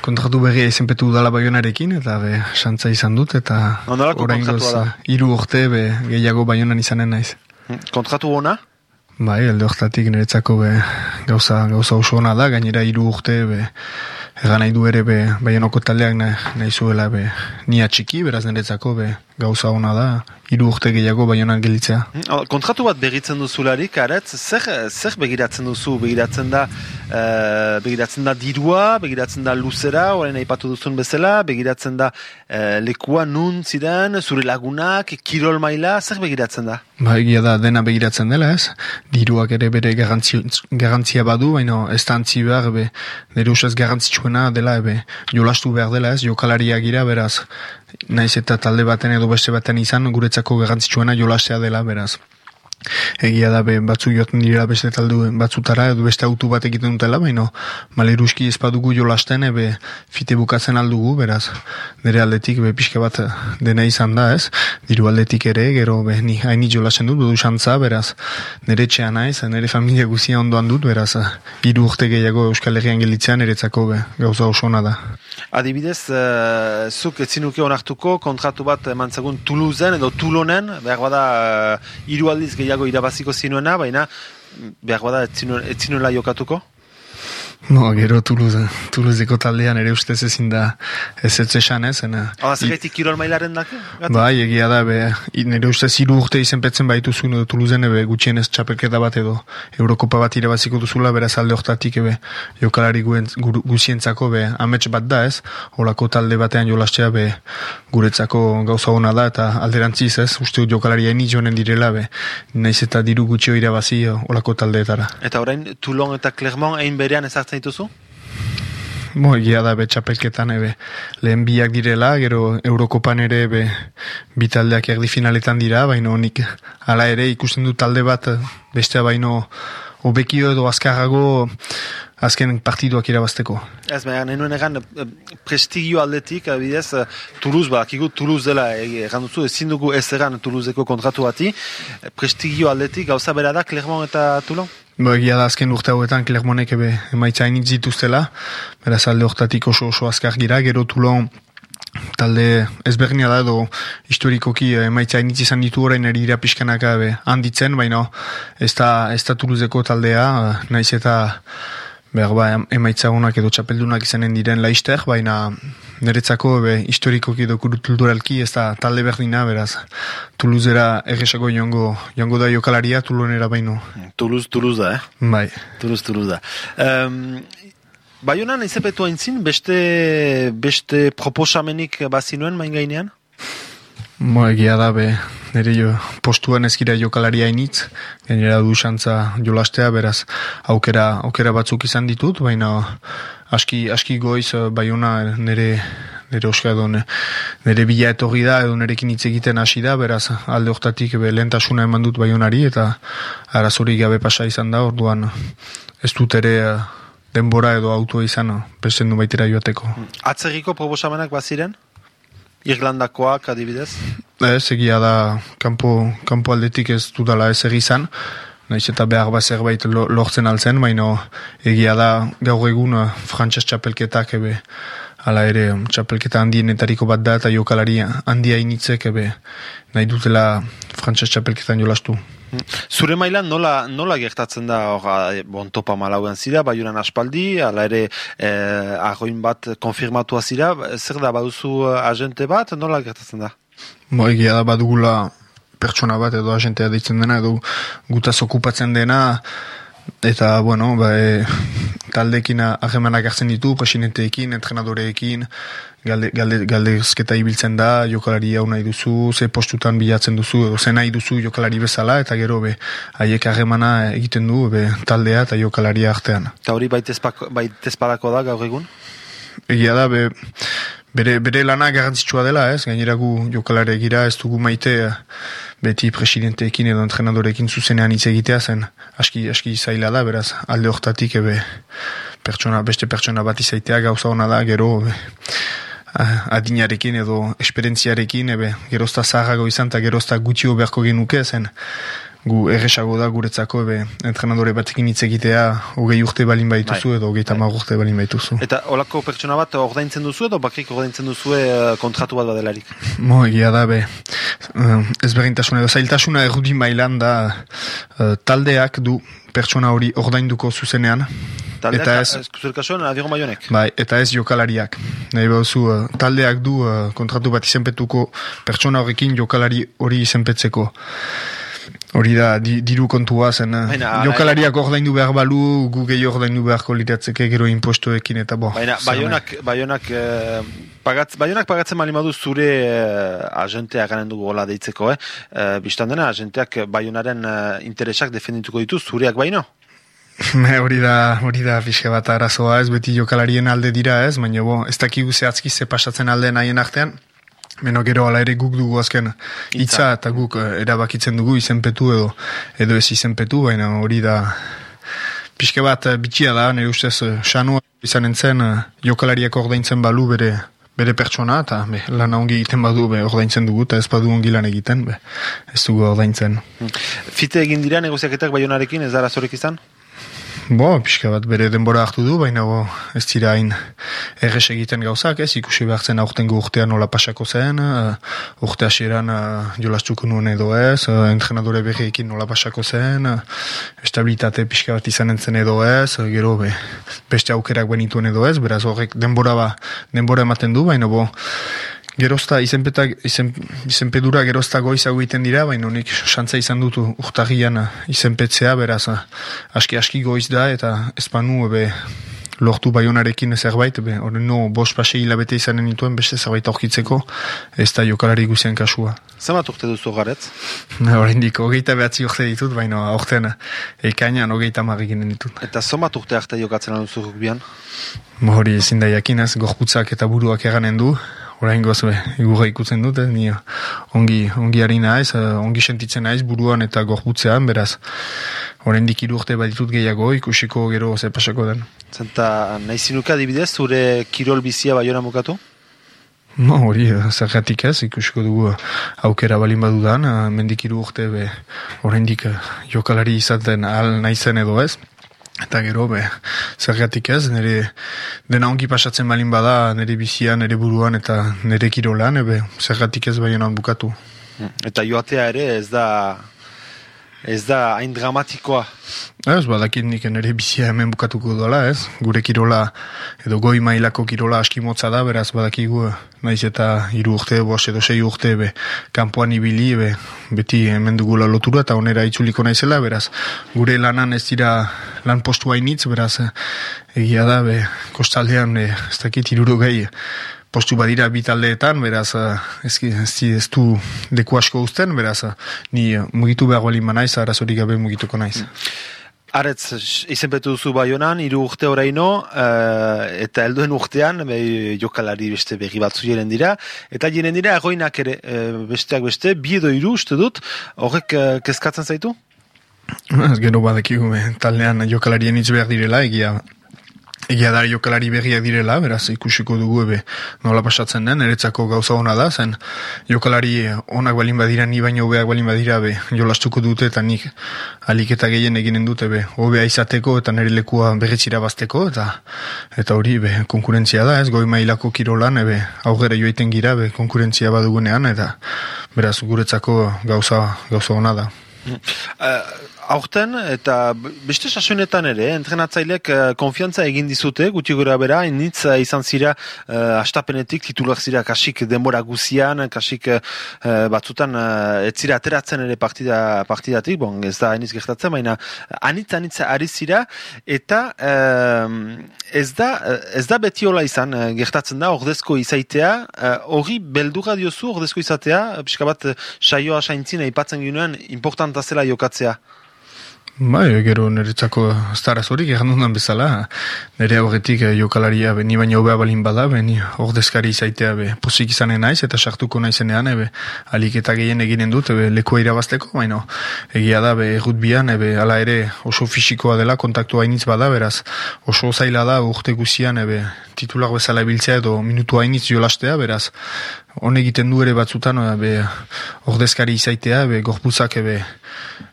kontratu berria izenpetu dala baionarekin, eta be, santza izan dut, eta kontratua da? hiru urte, be, gehiago baionan izanen naiz. Kontratu ona? Bai, elde hortatik niretzako be, gauza, gauza oso ona da, gainera hiru urte be, egan nahi du ere be, baionoko taldeak nahi, nahi zuela be, nia txiki, beraz niretzako be, gauza ona da, hiru urte gehiago baionan gelitzea. Oh, Kontratu bat begitzen duzularik, aretz, zer, zer begiratzen duzu? Begiratzen da, eh, begiratzen da dirua, begiratzen da luzera, orain aipatu duzun bezala, begiratzen da eh, lekua nun ziren, zure lagunak, kirol maila, zer begiratzen da? Ba, egia da dena begiratzen dela ez, diruak ere bere garrantzi, garrantzia badu, baina ez da antzi behar, be, nire usaz garrantzitsuena dela, ebe, jolastu behar dela ez, jokalariak gira, beraz, naiz eta talde baten edo beste baten izan, guretzako garrantzitsuena jolastea dela, beraz. Egia da be, batzuk joaten direla beste taldu batzutara edo beste autu bat egiten dutela, baina maleruski ez badugu jolasten ebe fite bukatzen aldugu, beraz nire aldetik be pixka bat dena izan da ez, diru aldetik ere, gero be, ni haini jolasen dut, dudu xantza, beraz nire txea naiz, nire familia guzia ondoan dut, beraz hiru urte gehiago Euskal Herrian gelitzean eretzako be, gauza oso ona da. Adibidez, uh, zuk etzinuke onartuko kontratu bat mantzagun Toulousen edo Toulonen, behar bada uh, hiru aldiz gehiago irabaziko zinuena, baina mm, behar bada etzinu- etzinuela jokatuko? No, gero Toulouse, Toulouseko taldean ere ustez ezin da ez ez esan ez, ena. Hala, zerretik kirol mailaren dake? Bai, egia da, be, nire ustez hiru urte izenpetzen baituzu edo Toulousen ebe gutxienez txapelketa bat edo Eurokopa bat irabaziko duzula, beraz alde hortatik ebe jokalari guzientzako be amets bat da ez, holako talde batean jolastea be guretzako gauza ona da eta alderantziz ez, uste dut jokalari haini joanen direla be, naiz eta diru gutxio irabazi holako taldeetara. Eta orain, Toulon eta Clermont egin berean ezartzen dituzu? Bo, egia da be ebe lehen biak direla, gero Eurokopan ere be bi erdi finaletan dira, baino nik hala ere ikusten du talde bat bestea baino hobekio edo azkarrago azken partiduak irabazteko. Ez, baina nenuen egan eh, prestigio aldetik, adibidez, eh, Toulouse, bakigu Toulouse dela eh, egan duzu, ezin dugu ez egan Toulouseko kontratu bati, prestigio aldetik gauza bera da Clermont eta Toulon? Bo, egia da azken urte hauetan Clermontek ebe emaitza hainitz dituztela, beraz alde hortatik oso oso azkar gira, gero Toulon talde ezberdina da edo historikoki eh, emaitza hainitz izan ditu orain eri dira pixkanaka be handitzen, baina ez da, ez da Toulouseko taldea, eh, naiz eta behar ba, em- emaitza honak edo txapeldunak izanen diren laister, baina niretzako be, historikoki edo kulturalki ez da talde berdina, beraz Toulousera erresako joango, joango da jokalaria, Toulonera baino. Toulouse, Toulouse da, eh? Bai. Toulouse, Toulouse da. Um, Baionan izepetu haintzin, beste, beste proposamenik bazinuen main gainean? Mo, egia da, be, nire jo, postuan ezkira jokalaria initz, gainera du xantza jolastea, beraz, aukera, aukera batzuk izan ditut, baina aski, aski goiz, baiona nire, nire oska edo, nire bila etorri da, edo nirekin hitz egiten hasi da, beraz, alde hortatik be, lehentasuna eman dut baionari, eta arazorik gabe pasa izan da, orduan, ez dut ere denbora edo auto izan, beste du baitera joateko. Atzerriko proposamenak baziren? Irlandakoak adibidez? Ez, egia da, kanpo, kanpo aldetik ez dudala ez izan, naiz eta behar bat zerbait lo- lortzen altzen, baina egia da gaur egun eh, frantses txapelketak ebe, ala ere txapelketa handienetariko bat da eta jokalari handia initzek ebe, nahi dutela frantses txapelketan jolastu. Zure mailan nola, nola gertatzen da hor, eh, bon, topa malauen zira, baiunan aspaldi, ala ere eh, arroin bat konfirmatua zira, zer da baduzu eh, agente bat, nola gertatzen da? Bo, egia da badugula pertsona bat edo agentea deitzen dena edo gutaz okupatzen dena eta bueno ba, e, taldekin harremanak hartzen ditu presidenteekin, entrenadoreekin galde, galde, galdezketa ibiltzen da jokalari hau nahi duzu ze postutan bilatzen duzu edo ze nahi duzu jokalari bezala eta gero be haiek harremana egiten du be, taldea eta jokalaria artean Eta hori baitezparako da gaur egun? Egia da, be, bere, bere lana garrantzitsua dela, ez? Gainera gu jokalare gira, ez dugu maite beti presidenteekin edo entrenadorekin zuzenean hitz egitea zen aski, aski zaila da, beraz, alde hortatik ebe pertsona, beste pertsona bat izaitea gauza ona da, gero be, adinarekin edo esperientziarekin, ebe, gerozta zaharrago izan eta gerozta gutxio beharko genuke zen gu erresago da guretzako ebe entrenadore batekin hitz egitea hogei urte balin baituzu edo hogei tamar urte balin baituzu. Eta olako pertsona bat ordaintzen duzu edo bakrik ordaintzen duzu eh, kontratu bat badelarik? Mo, egia da, be, uh, ezberdintasuna edo zailtasuna errudi mailan da uh, taldeak du pertsona hori ordainduko zuzenean. Taldeak, Eta ez- ez, zure kasuan, Adiego Maionek. Bai, eta ez jokalariak. Nahi uh, taldeak du uh, kontratu bat izenpetuko pertsona horrekin jokalari hori izenpetzeko. Hori da, di, diru kontua zen. Baina, jokalariak ordaindu behar balu, gu gehi ordaindu beharko liratzeke gero impostoekin eta bo. Baina, Baionak, Baionak, eh, pagatz, Baionak pagatzen bali madu zure eh, agentea garen dugu gola deitzeko, eh? Eh, Bistan dena, agenteak Baionaren eh, interesak defendituko ditu zureak baino. *laughs* Hori da, hori da pixka bat arazoa ez, beti jokalarien alde dira ez, baina bo, ez dakigu zehatzki ze pasatzen alde nahien artean, Beno gero ala ere guk dugu azken hitza eta guk eh, erabakitzen dugu izenpetu edo edo ez izenpetu, baina hori da pixka bat eh, bitxia da, nire ustez eh, sanua izan entzen jokalariak ordaintzen balu bere bere pertsona eta be, lan ongi egiten badu be, ordaintzen dugu eta ez badu ongi lan egiten be, ez dugu ordaintzen. Fite egin dira negoziaketak Baionarekin, ez da arazorik izan? Bo, pixka bat bere denbora hartu du, baina bo, ez dira hain errez egiten gauzak, ez, ikusi behar zen aurtengo urtean nola pasako zen, uh, urte hasieran uh, jolastuko nuen edo ez, uh, entrenadore berriekin nola pasako zen, uh, estabilitate pixka bat izan entzen edo ez, uh, gero be, beste aukerak benituen edo ez, beraz horrek denbora ba, denbora ematen du, baina bo, Gerozta, izenpetak, izen, izenpedura gerozta goizago egiten dira, baina nik santza izan dutu urtagian izenpetzea, beraz, aski aski goiz da, eta espanu be, lortu baionarekin zerbait, be, horren no, bos pase hilabete izanen nituen, beste zerbait aurkitzeko, ez da jokalari guzien kasua. Zemat urte duzu garetz? Horrendik, *laughs* hogeita behatzi urte ditut, baina aurten ekainan hogeita marrikinen ditut. Eta zomat urte arte jokatzen alduzu rugbian? Hori ezin da jakinez, gorputzak eta buruak eganen du, orain goz, be, igurra ikutzen dut, eh, ni ongi, ongi ari naiz, eh, ongi sentitzen naiz buruan eta gorputzean, beraz, orain dikiru urte baditut gehiago, ikusiko gero ze pasako den. Zenta, nahi zinuka adibidez, zure kirol bizia Baiona mukatu? No, hori, eh, zergatik ez, ikusiko dugu eh, aukera balin badudan, mendikiru urte be, oraindik eh, jokalari izaten ahal naizen edo ez, eta gero be, zergatik ez, nire dena ongi pasatzen balin bada, nire bizian, nire buruan eta nire kirolan, ebe, zergatik ez baionan bukatu. Eta joatea ere ez da ez da hain dramatikoa. Ez, badakit nik nire bizia hemen bukatuko dola, ez? Gure kirola, edo goi mailako kirola aski motza da, beraz badakigu, naiz eta hiru urte, bos edo sei urte, be, kanpoan ibili, be, beti hemen dugula lotura, eta onera itzuliko naizela, beraz, gure lanan ez dira lan postu hainitz, beraz, eh, egia da, be, kostaldean, eh, ez dakit, iruro gehi, postu badira bi taldeetan, beraz, eh, ez, ez, ez du leku asko uzten, beraz, eh, ni mugitu behar balin banaiz, arazorik gabe mugituko naiz. Aretz, izenpetu duzu Baionan, hiru urte oraino, eh, eta helduen urtean, be, jokalari beste berri batzu jeren dira, eta jeren dira egoinak ere, eh, besteak beste, bi edo hiru uste dut, horrek eh, kezkatzen zaitu? Ez gero badakigu be, taldean jokalarien hitz behar direla, egia egia da jokalari berriak direla, beraz ikusiko dugu ebe nola pasatzen den, eretzako gauza ona da, zen jokalari onak balin badira, ni baino hobeak balin badira, be, jolastuko dute eta nik alik eta gehien eginen dute, be, hobea izateko eta nire lekua berritzira bazteko, eta eta hori, be, konkurentzia da, ez, goi mailako kirolan, ebe, aurrera joiten gira, be, konkurentzia badugunean, eta beraz guretzako gauza, gauza ona da. Uh, aurten, eta beste sasonetan ere, entrenatzaileek uh, konfiantza egin dizute, guti gora bera, initz uh, izan zira uh, astapenetik titular zira kasik denbora guzian, kasik uh, batzutan uh, ez zira ateratzen ere partida, partidatik, bon, ez da hainitz gertatzen, baina anitz anitz ari zira, eta uh, ez, da, uh, ez da beti hola izan, uh, gertatzen da, ordezko izaitea, uh, hori beldura diozu ordezko izatea, pixka bat uh, saioa saintzina ipatzen ginoen, importanta zela jokatzea. Bai, gero niretzako ez da arazorik, bezala, nire aurretik eh, jokalaria be, ni baina hobea balin bada, be, ni ordezkari izaitea be, pozik izanen naiz, eta sartuko naizenean, ebe, alik eta gehien eginen dut, ebe, lekua irabazteko, baina egia da, be, errutbian, ebe, ala ere oso fisikoa dela, kontaktu hainitz bada, beraz, oso zaila da, urte guzian, ebe, titular bezala ibiltzea edo minutu hainitz jolastea, beraz, hon egiten du ere batzutan eh, be, ordezkari izaitea, be, gorpuzak ebe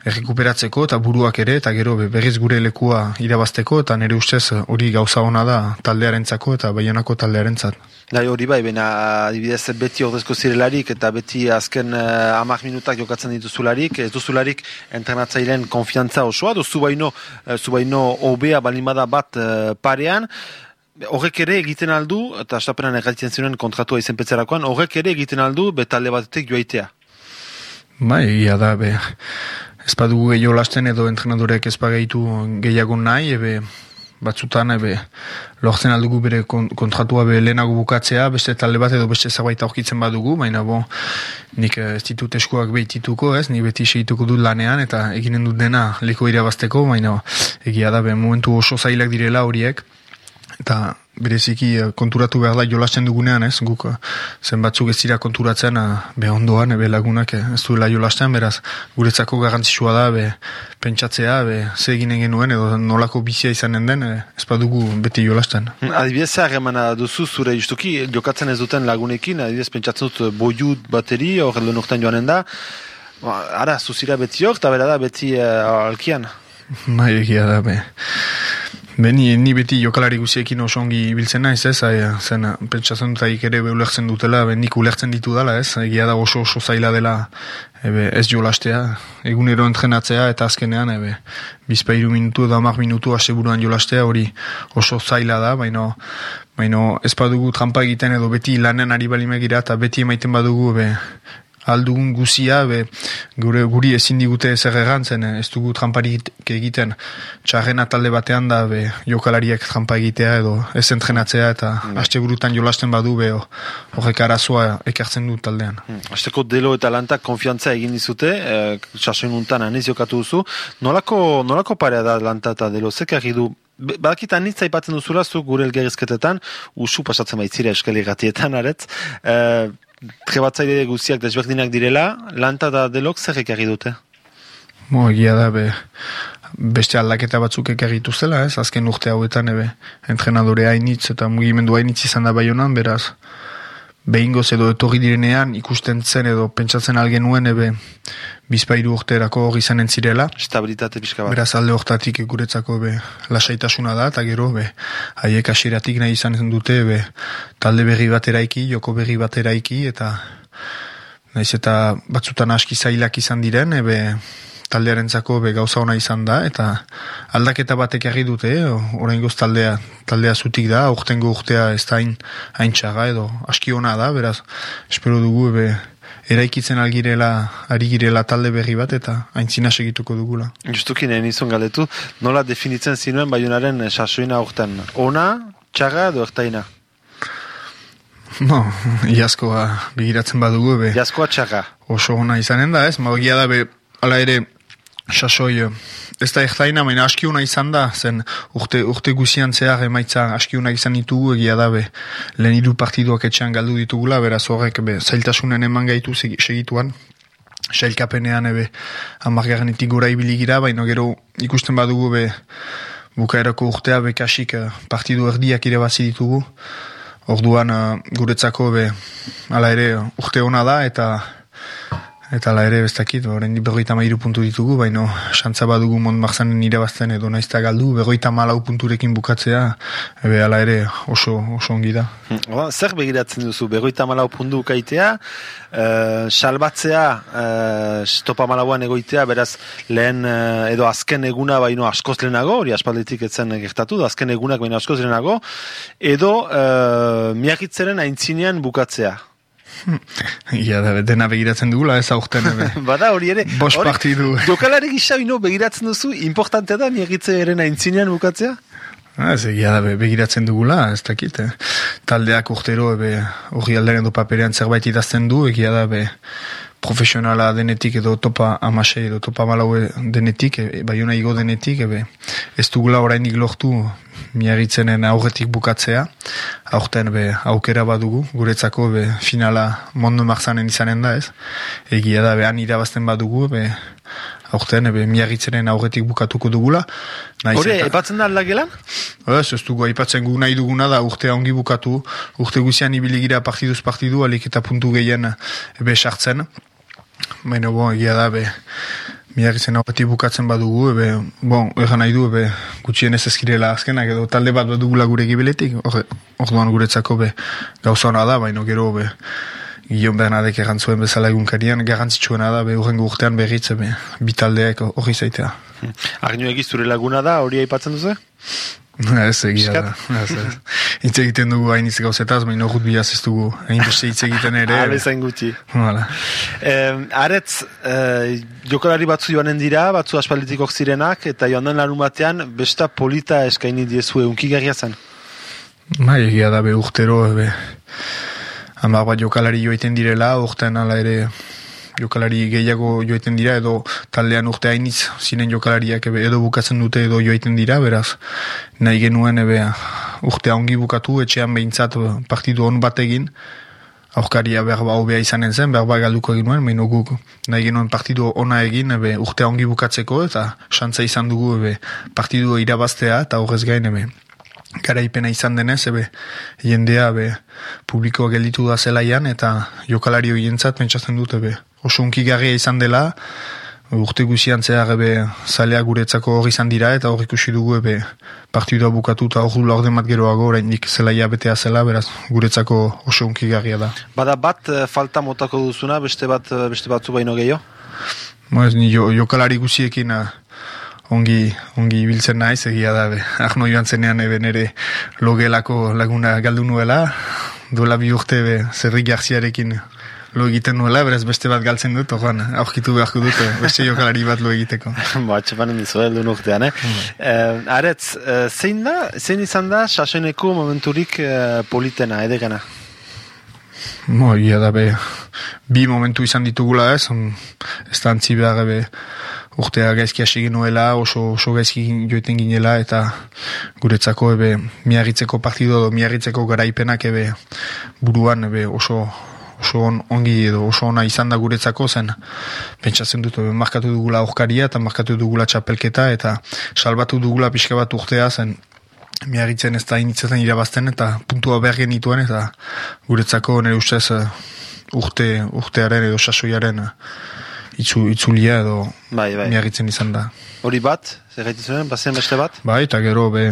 errekuperatzeko eta buruak ere, eta gero be, berriz gure lekua irabazteko, eta nire ustez eh, hori gauza hona da taldearentzako eta baionako taldearentzat. Bai, hori bai, bena, adibidez, beti ordezko zirelarik eta beti azken uh, amak minutak jokatzen dituzularik, ez duzularik entrenatzailean konfiantza osoa, duzu baino, uh, zu baino obea balimada bat uh, parean, horrek ere egiten aldu, eta estapenan erraitzen ziren kontratua izenpetzerakoan, horrek ere egiten aldu betalde batetik joaitea. Bai, egia da, be, ez badugu gehiago lasten edo entrenadorek ez bagaitu gehiago nahi, ebe batzutan ebe lortzen aldugu bere kon- kontratua be lehenago bukatzea, beste talde bat edo beste zerbait aurkitzen badugu, baina bo, nik eh, ez ditut eskuak behitituko, ez, ni beti segituko dut lanean, eta eginen dut dena liko irabazteko, baina egia da, be, momentu oso zailak direla horiek, eta bereziki eh, konturatu behar da jolasten dugunean, ez, guk eh, zen batzuk ez dira konturatzen eh, be ondoan, be lagunak ez duela jolasten, beraz guretzako garrantzitsua da, be pentsatzea, be ze eginen genuen, edo nolako bizia izanen den, ez badugu beti jolasten. Adibidez, harremana duzu zure justuki, jokatzen ez duten lagunekin, adibidez, pentsatzen dut boiut bateri, hor urtean joanen da, Ba, ara, zuzira beti hor, eta bera da beti uh, alkian. Bai, egia da, be. Be, ni, beti jokalari guziekin oso ongi ibiltzen naiz, ez, ai, zen, pentsatzen dut aik ere ulertzen dutela, be, nik ulertzen ditu dela, ez, egia da oso oso zaila dela, ebe, ez jolastea, egunero entrenatzea, eta azkenean, ebe, bizpairu minutu edo amak minutu aseburuan jolastea, hori oso zaila da, baino, baino ez badugu trampa egiten edo beti lanen ari balimegira, eta beti emaiten badugu, be, aldugun guzia, be, gure guri ezin digute ezer egantzen, eh, ez dugu tramparik egiten txarrena talde batean da be, jokalariak trampa egitea edo ez entrenatzea eta aste burutan jolasten badu be, horrek arazoa ekartzen du taldean. Hmm. Azteko delo eta lantak konfiantza egin dizute, eh, sasoin untan aniz jokatu duzu. Nolako, nolako parea da lanta eta delo, zek du Badakit anitza aipatzen duzula zu gure elgerizketetan, usu pasatzen baitzira eskali gatietan, aretz. Eh, trebatzaile guztiak desberdinak direla, lanta eta delok zer ekarri dute? Mo, egia da, be, beste aldaketa batzuk ekarritu zela, ez? Azken urte hauetan, ebe, entrenadore hainitz eta mugimendu hainitz izan da baionan, beraz, behingoz edo etorri direnean ikusten zen edo pentsatzen algenuen, ebe, bizpairu urterako hori izanen zirela, Estabilitate pixka bat. Beraz alde hortatik guretzako be lasaitasuna da eta gero be haiek hasieratik nahi izan dute be talde berri bat eraiki, joko berri bat eraiki eta naiz eta batzutan aski zailak izan diren ebe taldearentzako be gauza ona izan da eta aldaketa batek ekarri dute eh, oraingoz taldea taldea zutik da urtengo urtea ez da hain hain edo aski ona da beraz espero dugu be eraikitzen algirela ari girela talde berri bat eta aintzina segituko dugula. Justuki nahi nizun galetu, nola definitzen zinuen baiunaren sasoina urten? Ona, txarra edo ertaina? *laughs* No, iazkoa begiratzen badugu, be, Jazkoa txarra. oso ona izanen da, ez? Magia da, be, ala ere, sasoi, eh, ez da ertaina, baina aski ona izan da, zen urte, urte guzian zehar emaitza aski ona izan ditugu, egia da, be, lehen hiru partiduak etxean galdu ditugula, beraz horrek, be, zailtasunen eman gaitu segi- segituan, sailkapenean, ebe, amargarren itik gora ibili baina gero ikusten badugu, be, bukaerako urtea, be, kasik eh, partidu erdiak irabazi ditugu, Orduan uh, guretzako be hala ere urte ona da eta eta hala ere bestakit oraindik berrogeita hamairu puntu ditugu baino santza badugu Montmarsanen irabazten edo naizta galdu berrogeita hamalau punturekin bukatzea ebe hala ere oso oso ongi da Hmm, Oda, zer begiratzen duzu, berroita malau pundu ukaitea, eh, salbatzea, eh, topa malauan egoitea, beraz lehen eh, edo azken eguna baino askoz lehenago, hori aspalditik etzen gertatu, da azken egunak baino askoz lehenago, edo eh, miagitzeren aintzinean bukatzea. *laughs* Ia da dena begiratzen dugula ez aurten *laughs* Bada hori ere, hori- partidu. *laughs* jokalari gisa bino begiratzen duzu, importantea da miagitzeren aintzinean bukatzea? Ah, ez egia da, be, begiratzen dugula, ez dakit, eh? Taldeak urtero, ebe, hori aldaren edo paperean zerbait idazten du, egia da, be, profesionala denetik edo topa amasei edo topa malaue denetik, e, baiona igo denetik, ebe, ez dugula orainik lortu miagitzenen aurretik bukatzea, aurten be, aukera badugu, guretzako be, finala mondo marzanen izanen da, ez? Egia da, behan irabazten badugu, be, aurten, ebe, miagitzenen aurretik bukatuko dugula. Naiz Hore, eta- epatzen da aldagelan? Ez, ez dugu aipatzen gu nahi duguna da urtea ongi bukatu, urte guzian ibiligira partiduz partidu, alik eta puntu gehien ebe sartzen. Baina, bon, egia da, be, miagitzen aurretik bukatzen badugu, ebe, bon, egan nahi du, ebe, gutxien ez ezkirela azkenak, edo talde bat badugula gure gibeletik, orduan guretzako, be, gauza hona da, baina gero, be, Gion Bernadek egan zuen bezala egunkarian, garrantzitsuena da, be, urrengo urtean berriz, be, bi taldeek hori zaitea. Agnew egiz zure laguna da, hori aipatzen duzu? Ez, egia da. Hitz egiten dugu hain hitz gauzetaz, baina urrut bilaz ez dugu hain beste hitz egiten ere. *laughs* Hala izan gutxi. Hala. Eh, aretz, eh, jokalari batzu joanen dira, batzu aspalditik hor zirenak, eta joan den larun batean, besta polita eskaini diezue, unkigarria zen. Bai, egia da, be, urtero, be, hamar bat jokalari joiten direla, urtean ala ere jokalari gehiago joiten dira, edo taldean urte hainitz zinen jokalariak ebe, edo bukatzen dute edo joiten dira, beraz, nahi genuen ebe, urtea ongi bukatu, etxean behintzat eh, partidu on bat egin, aurkaria berba hobea izanen zen, berba galduko egin nuen, baina guk nahi genuen partidu ona egin, ebe, urtea ongi bukatzeko, eta santza izan dugu ebe, partidu irabaztea, eta horrez gain ebe, garaipena izan denez, ebe, jendea, ebe, publikoa gelditu da zelaian, eta jokalari horientzat pentsatzen dut, ebe, oso unkigarria izan dela, urte guzian zehar, ebe, zalea guretzako hori izan dira, eta hor ikusi dugu, ebe, partidua bukatu, eta hor du laurden bat geroago, oraindik zelaia betea zela, beraz, guretzako oso unkigarria da. Bada bat eh, falta motako duzuna, beste bat eh, beste batzu baino gehiago? Moez, ni jo, jokalari guziekin ah, ongi, ongi ibiltzen naiz, egia da, be. Arno joan zenean eben ere logelako laguna galdu nuela, duela bi urte be, zerri garziarekin lo egiten nuela, beraz beste bat galtzen dut, orduan aurkitu beharko dut, eh, beste jokalari bat lo egiteko. *laughs* Ba, atxepanen dizu, heldu urtean, eh? eh aretz, eh, zein da, zein izan da, sasoineko momenturik eh, politena, edegena? Mo, egia da, be, bi momentu izan ditugula ez, um, ez da antzi behar, be, urtea gaizki hasi genuela, oso, oso gaizki joiten ginela, eta guretzako, ebe, miarritzeko partido edo miarritzeko garaipenak, ebe, buruan, ebe, oso, oso on, ongi edo oso ona izan da guretzako zen. Pentsatzen dut markatu dugula aurkaria eta markatu dugula txapelketa eta salbatu dugula pixka bat urtea zen. Miarritzen ez da initzetan irabazten eta puntua behar genituen eta guretzako nire ustez eh, urte, urtearen edo sasoiaren itzu, itzulia edo Bai, bai. miarritzen izan da. Hori bat, zer zuen, bazen beste bat? Bai, eta gero be,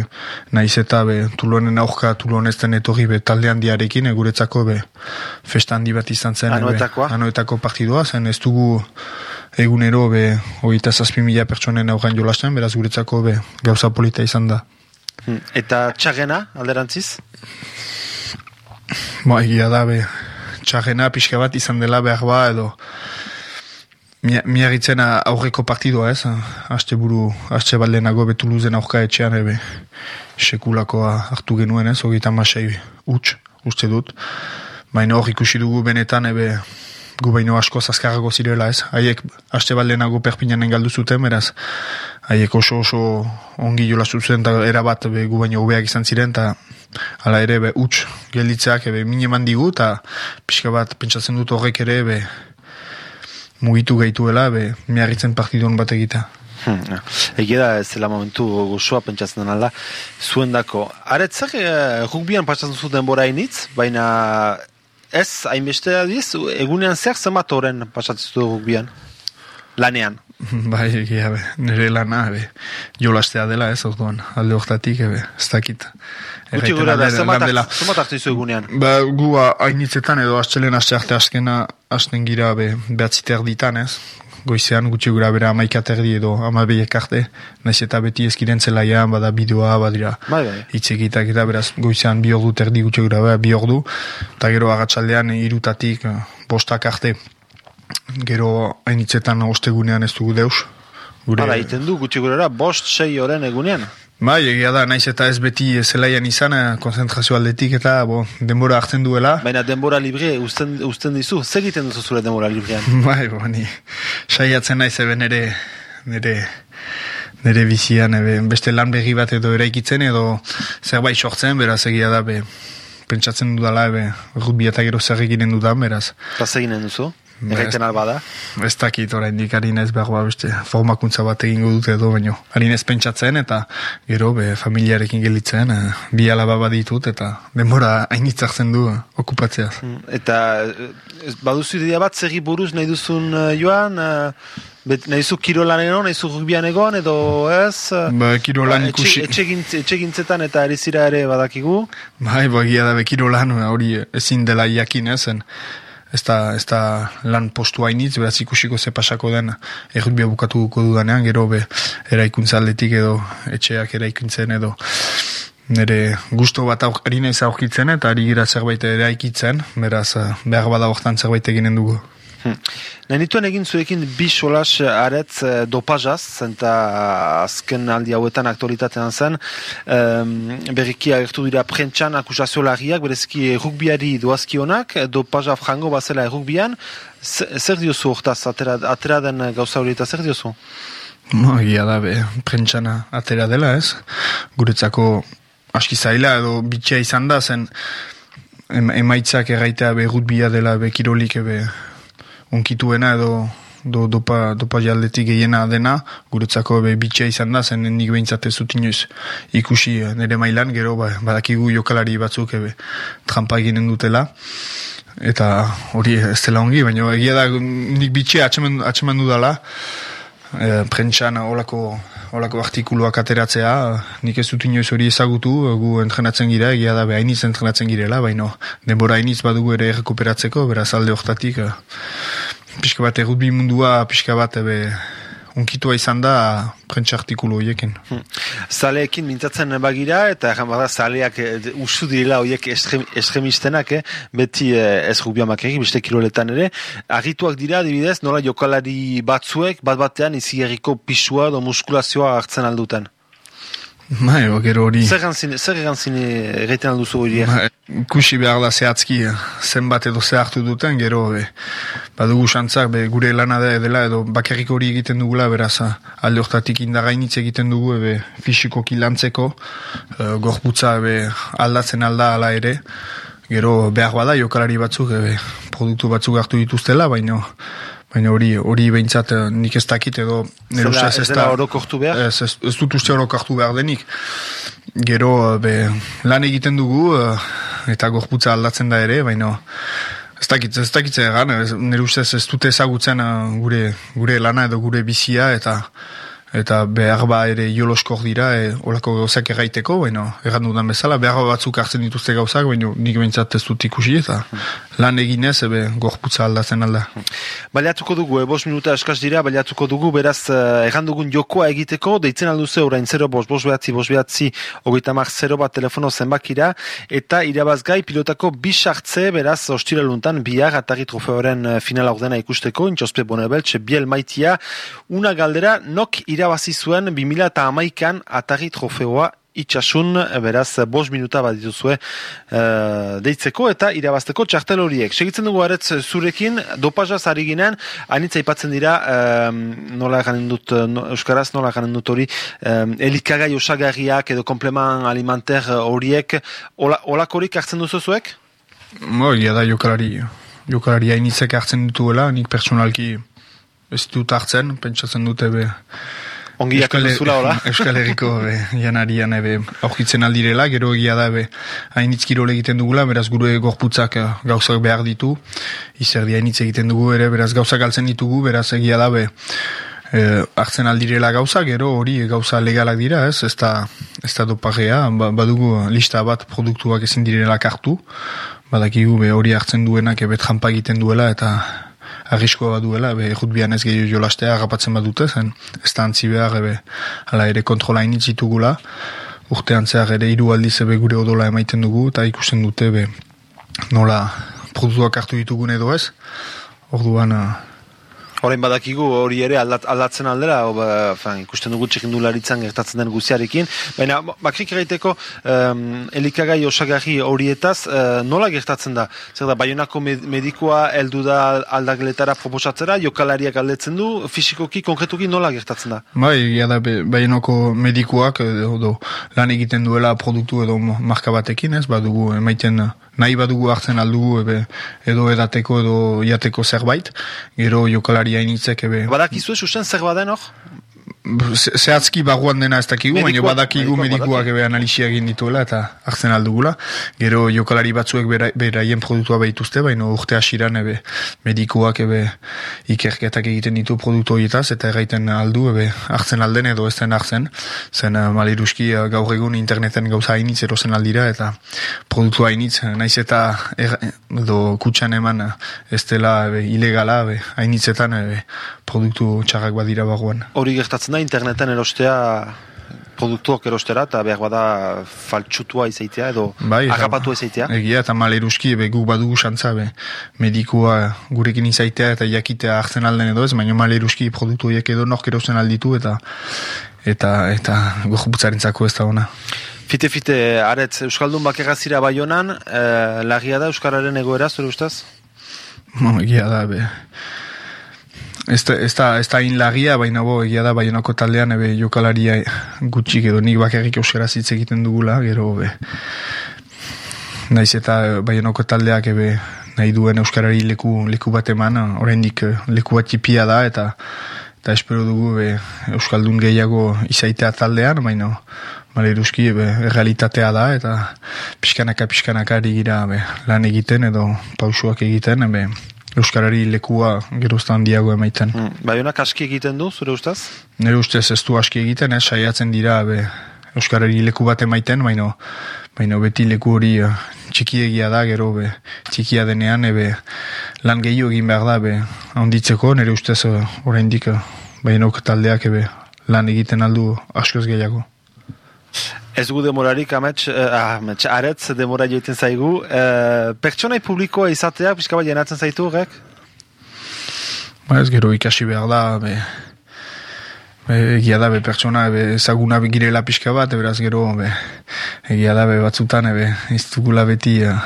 naiz eta be, tulonen aurka tulon ez den etorri be, talde handiarekin, e, guretzako be, festa handi bat izan zen. e, be, Anoetakoa? anoetako partidua, zen ez dugu egunero be, hogeita zazpi mila pertsonen aurran jolasten, beraz guretzako be, gauza polita izan da. Hmm. Eta txagena, alderantziz? Ba, egia da, be, txarrena pixka bat izan dela behar ba, edo mia- miagitzen a- aurreko partidua ez, haste buru, haste baldenago betuluzen aurka etxean, ebe, sekulakoa hartu genuen ez, hogeita masei huts, uste dut, baina hor ikusi dugu benetan, ebe, gu baino asko azkarrago zirela ez, haiek haste baldenago perpinanen galdu zuten, beraz, haiek oso oso ongi jola zuzen, eta erabat be, gu baino hobeak izan ziren, eta hala ere, be, huts gelditzeak, ebe, mine eman digu, eta pixka bat pentsatzen dut horrek ere, be, mugitu gaituela, be, miarritzen partidun bat egita. Hmm. Egia da, ez zela momentu gozoa pentsatzen den alda, zuen dako. Aretzak, eh, rugbian pasatzen zu denbora initz, baina ez, hainbeste adiz, egunean zer zenbat horren pasatzen zu rugbian? Lanean. *laughs* bai, egia, be, nire lana, be, jolastea dela, ez, orduan, alde hortatik, ebe, ez dakit. Guti Erraiten gura da, zenbat hartu izu egunean? Ba, gu hainitzetan edo astelen aste arte askena hasten gira be, behatzite erditan, ez? Goizean gutxi gura bera amaik erdi edo amabeiek arte, naiz eta beti ezkiren zelaian, bada bideoa, badira Bai, bai. hitz egitak eta beraz goizean bi ordu terdi gutxi gura bera, bi ordu, eta gero agatsaldean irutatik eh, bostak arte, gero hainitzetan ostegunean ez dugu deus. Gure, Hala, iten du, gutxi gurera, bost, sei horren egunean. Bai, egia da, naiz eta ez beti zelaian izan, eh, konzentrazio aldetik eta bo, denbora hartzen duela. Baina denbora libre usten, usten dizu, zer egiten duzu zure denbora librean? *laughs* Bai, bo, ni saiatzen naiz eben nere, nere, nere bizian, ebe, beste lan berri bat edo eraikitzen edo zerbait sortzen, beraz egia da, be, pentsatzen dudala, ebe, rugbi eta gero zer eginen dudan, beraz. Eta zer eginen duzu? Erraiten alba da. Ez dakit oraindik harin ez behar beste formakuntza bat egingo dute edo baino. Harin ez pentsatzen eta gero be familiarekin gelitzen eh, bi alaba baditut eta denbora hainitzak zen du eh, okupatzeaz. Mm, Eta eh, ez- baduzu idea bat zerri buruz nahi duzun eh, joan, eh, bet, nahi duzu kirolan egon, nahi duzu rugbian egon, edo ez? eh, Ba, kirolan ba, ikusi... Etxe, etxegintz- etxegintzetan eta erizira ere badakigu. Bai, bagia da bekiro lan hori ezin dela jakin ezen. Ez da, ez da lan postu hainitz, beraz ikusiko ze pasako den errutbia bukatuko dudanean, gero be eraikuntza aldetik edo etxeak eraikuntzen edo nire gusto bat auk, ari naiz aurkitzen eta ari gira zerbait eraikitzen, beraz eh, behar bada hortan zerbait eginen dugu. Hm. Nahi nituen egin zuekin bi solas aretz eh, dopajaz, zenta azken aldi hauetan aktualitatean zen, um, berriki agertu dira prentxan akusazio larriak, berezki rugbiari doazkionak, dopaja frango bazela rugbian, Z- zer diozu hortaz, atera, atera den gauza hori eta zer diozu? Mo, egia da, be, prentsana atera dela, ez? Guretzako aski zaila edo bitxea izan da, zen em, emaitzak erraitea be rutbia dela be kirolik be unkituena edo do, dopa, dopa jaldetik gehiena dena, guretzako be bitxea izan da, zen nik behintzat ez dut inoiz ikusi eh, nire mailan, gero ba, badakigu jokalari batzuk ebe trampa eginen dutela, eta hori ez dela ongi, baina egia da nik bitxea atxeman, atxeman dudala, e, prentxan olako, olako artikuluak ateratzea, nik ez dut inoiz hori ezagutu, gu entrenatzen gira, egia da behainiz entrenatzen girela, baina denbora hainiz badugu ere errekuperatzeko, beraz alde hortatik, e, pixka bat errutbi mundua, pixka bat ebe, unkitua izan da prentsa artikulu horiekin. Zaleekin mintzatzen bagira, eta egan bada zaleak eh, usu direla estrem, estremistenak, eh? beti eh, ez rugbiamak egin, beste kiroletan ere. Argituak dira, adibidez, nola jokalari batzuek, bat batean izigarriko pisua edo muskulazioa hartzen alduten. Bai, o, gero hori... Zer gantzine, zer gantzine egiten alduzu hori? Ba, ikusi behar da zehatzki eh, zenbat edo zehartu duten, gero be, badugu xantzak be, gure lana da dela edo bakarrik hori egiten dugula, beraz eh, alde hortatik indagainitz egiten dugu ebe, fisikoki lantzeko, e, gorputza be, aldatzen alda ala ere, gero behar bada jokalari batzuk ebe, produktu batzuk hartu dituztela, baino baina hori hori behintzat eh, nik ez dakit edo nire ustez ez dela orokortu behar? Ez, ez, ez dut uste orokortu behar denik. Gero, eh, be, lan egiten dugu, eh, eta gorputza aldatzen da ere, baina ez dakit, ez dakit egan, nire ustez ez dute ezagutzen gure, gure lana edo gure bizia, eta eta behar ba ere joloskor dira e, olako gauzak erraiteko, baina erran dudan bezala, behar batzuk hartzen dituzte gauzak, baina nik behintzat ez dut ikusi eta lan eginez, ebe gorputza aldatzen alda. Baliatuko dugu, eh, bos minuta eskaz dira, baliatuko dugu, beraz, eh, erran dugun jokoa egiteko, deitzen alduze orain 0 bos, bos behatzi, bos behatzi, hogeita mar 0 bat telefono zenbakira, eta irabazgai pilotako bi sartze, beraz, ostiraluntan, bihar, atari trofeoren eh, final ordena ikusteko, intxospe bonebeltxe, biel maitia, una galdera, nok irabazi zuen 2000 eta amaikan atari trofeoa itxasun, beraz, bos minuta bat dituzue eh, deitzeko eta irabazteko txartel horiek. Segitzen dugu aretz zurekin, dopazaz ari ginen, anitza aipatzen dira, um, nola ganen dut, no, Euskaraz, nola ganen dut hori, um, elikagai osagarriak edo kompleman alimenter horiek, ola, olakorik hartzen duzu zuek? Mo, egia da jokalari, jokalari hainitzek hartzen dituela, nik personalki ez dut hartzen, pentsatzen dute be... Ongi jakin duzula, hola? *laughs* Euskal Herriko be, janarian ebe, aurkitzen aldirela, gero egia da be, hainitz kirole egiten dugula, beraz gure gorputzak eh, gauzak behar ditu, izerdi hainitz egiten dugu ere, beraz gauzak altzen ditugu, beraz egia da be, e, hartzen aldirela gauza, gero hori gauza legalak dira, ez, ez da, ez da dopagea, ba, badugu lista bat produktuak ezin direla kartu, badakigu be hori hartzen duenak ebe trampa egiten duela, eta arriskoa baduela, be, rutbian ez gehiago jolastea agapatzen badute, zen ez da antzi behar, ebe, ala ere kontrola initzitugula, urtean zehar ere hiru aldiz ebe gure odola emaiten dugu, eta ikusten dute, be, nola produktuak hartu ditugun edo ez, orduan, Horrein badakigu hori ere aldat, aldatzen aldera, o, ba, fan, ikusten dugu txekindularitzan gertatzen den guziarekin, baina bakrik egiteko um, elikagai osagarri horietaz uh, nola gertatzen da? Zer da, baionako med medikoa heldu da aldagletara proposatzera, jokalariak aldetzen du, fisikoki, konkretuki nola gertatzen da? Bai, da, baienoko medikuak edo, edo lan egiten duela produktu edo marka batekin, ez, badugu emaiten nahi badugu hartzen aldugu ebe, edo edateko edo jateko zerbait, gero jokalaria initzek ebe, Badakizu susen zer baden hor? Ze- zehatzki baguan dena ez dakigu, baina badakigu medikuak ebe analisia egin dituela eta hartzen aldugula. Gero jokalari batzuek bera- beraien produktua behituzte, baina urte hasiran ebe medikuak ebe ikerketak egiten ditu produktu horietaz eta erraiten aldu ebe hartzen alden edo ez den hartzen. Zen uh, maliruski uh, gaur egun interneten gauza hainitz erosen aldira eta produktu hainitz, eh, naiz eta er, edo kutxan eman eh, ez dela ebe, ilegala ebe, hainitzetan ebe, produktu txarrak badira bagoan. Hori gertatzen da interneten erostea produktuak erostera eta behar bada faltsutua izaitea edo Bai, agapatu izaitea. Egia eta maleruski ebe guk badugu xantza be medikua gurekin izaitea eta jakitea hartzen alden edo ez, baina maleruski produktu horiek edo nork erosten alditu eta eta eta gorputzarentzako ez da ona. Fite-fite, aretz, Euskaldun bakerrazira bai honan, eh, lagia da Euskararen egoera, zure ustez? Bo, egia da be Ez ez da, ez da inlagia, baina bo, egia da, baionako taldean, ebe, jokalaria gutxik edo nik bakarrik euskaraz hitz egiten dugula, gero, be, naiz eta baionako taldeak, ebe, nahi duen euskarari leku, leku bat eman, oraindik eh, leku bat txipia da, eta eta espero dugu be, euskaldun gehiago izaitea taldean, baina maleruski be, realitatea da, eta pixkanaka pixkanaka ari gira be, lan egiten edo pausuak egiten, be, euskarari lekua geroztan handiago emaiten. Hmm. Bai honak aski egiten du, zure ustez? Nire ustez ez du aski egiten, eh, saiatzen dira be, euskarari leku bat emaiten, baino, baino beti leku hori eh, txikiegia da, gero be, txikia denean, ebe, lan gehiago egin behar da, be, handitzeko, nire ustez uh, oraindik uh, bainok taldeak ebe, lan egiten aldu askoz gehiago. Ez dugu demorarik, amets, eh, amets, aretz demora joiten zaigu. Eh, pertsonai publikoa izatea, pixka bat jenatzen zaitu horrek? Ba ez gero ikasi behar da, be, be, egia da, be, pertsona, be, ezaguna begirela pixka bat, beraz gero, be, egia da, be, batzutan, be, ez dugula beti, eh,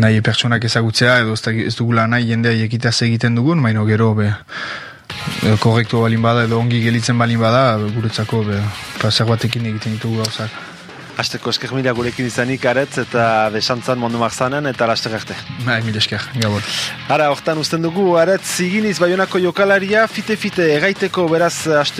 nahi pertsonak ezagutzea, edo ez, dugula nahi jendea ekitaz egiten dugun, baino gero, be, korrektu balin bada, edo ongi gelitzen balin bada, guretzako, be, pa, batekin egiten ditugu gauzak. Azteko esker mila gurekin izanik aretz eta besantzan mundu marzanen eta laster arte. Bai, mil esker, gabor. Ara, hortan usten dugu, aretz ziginiz baionako jokalaria, fite-fite egaiteko beraz aste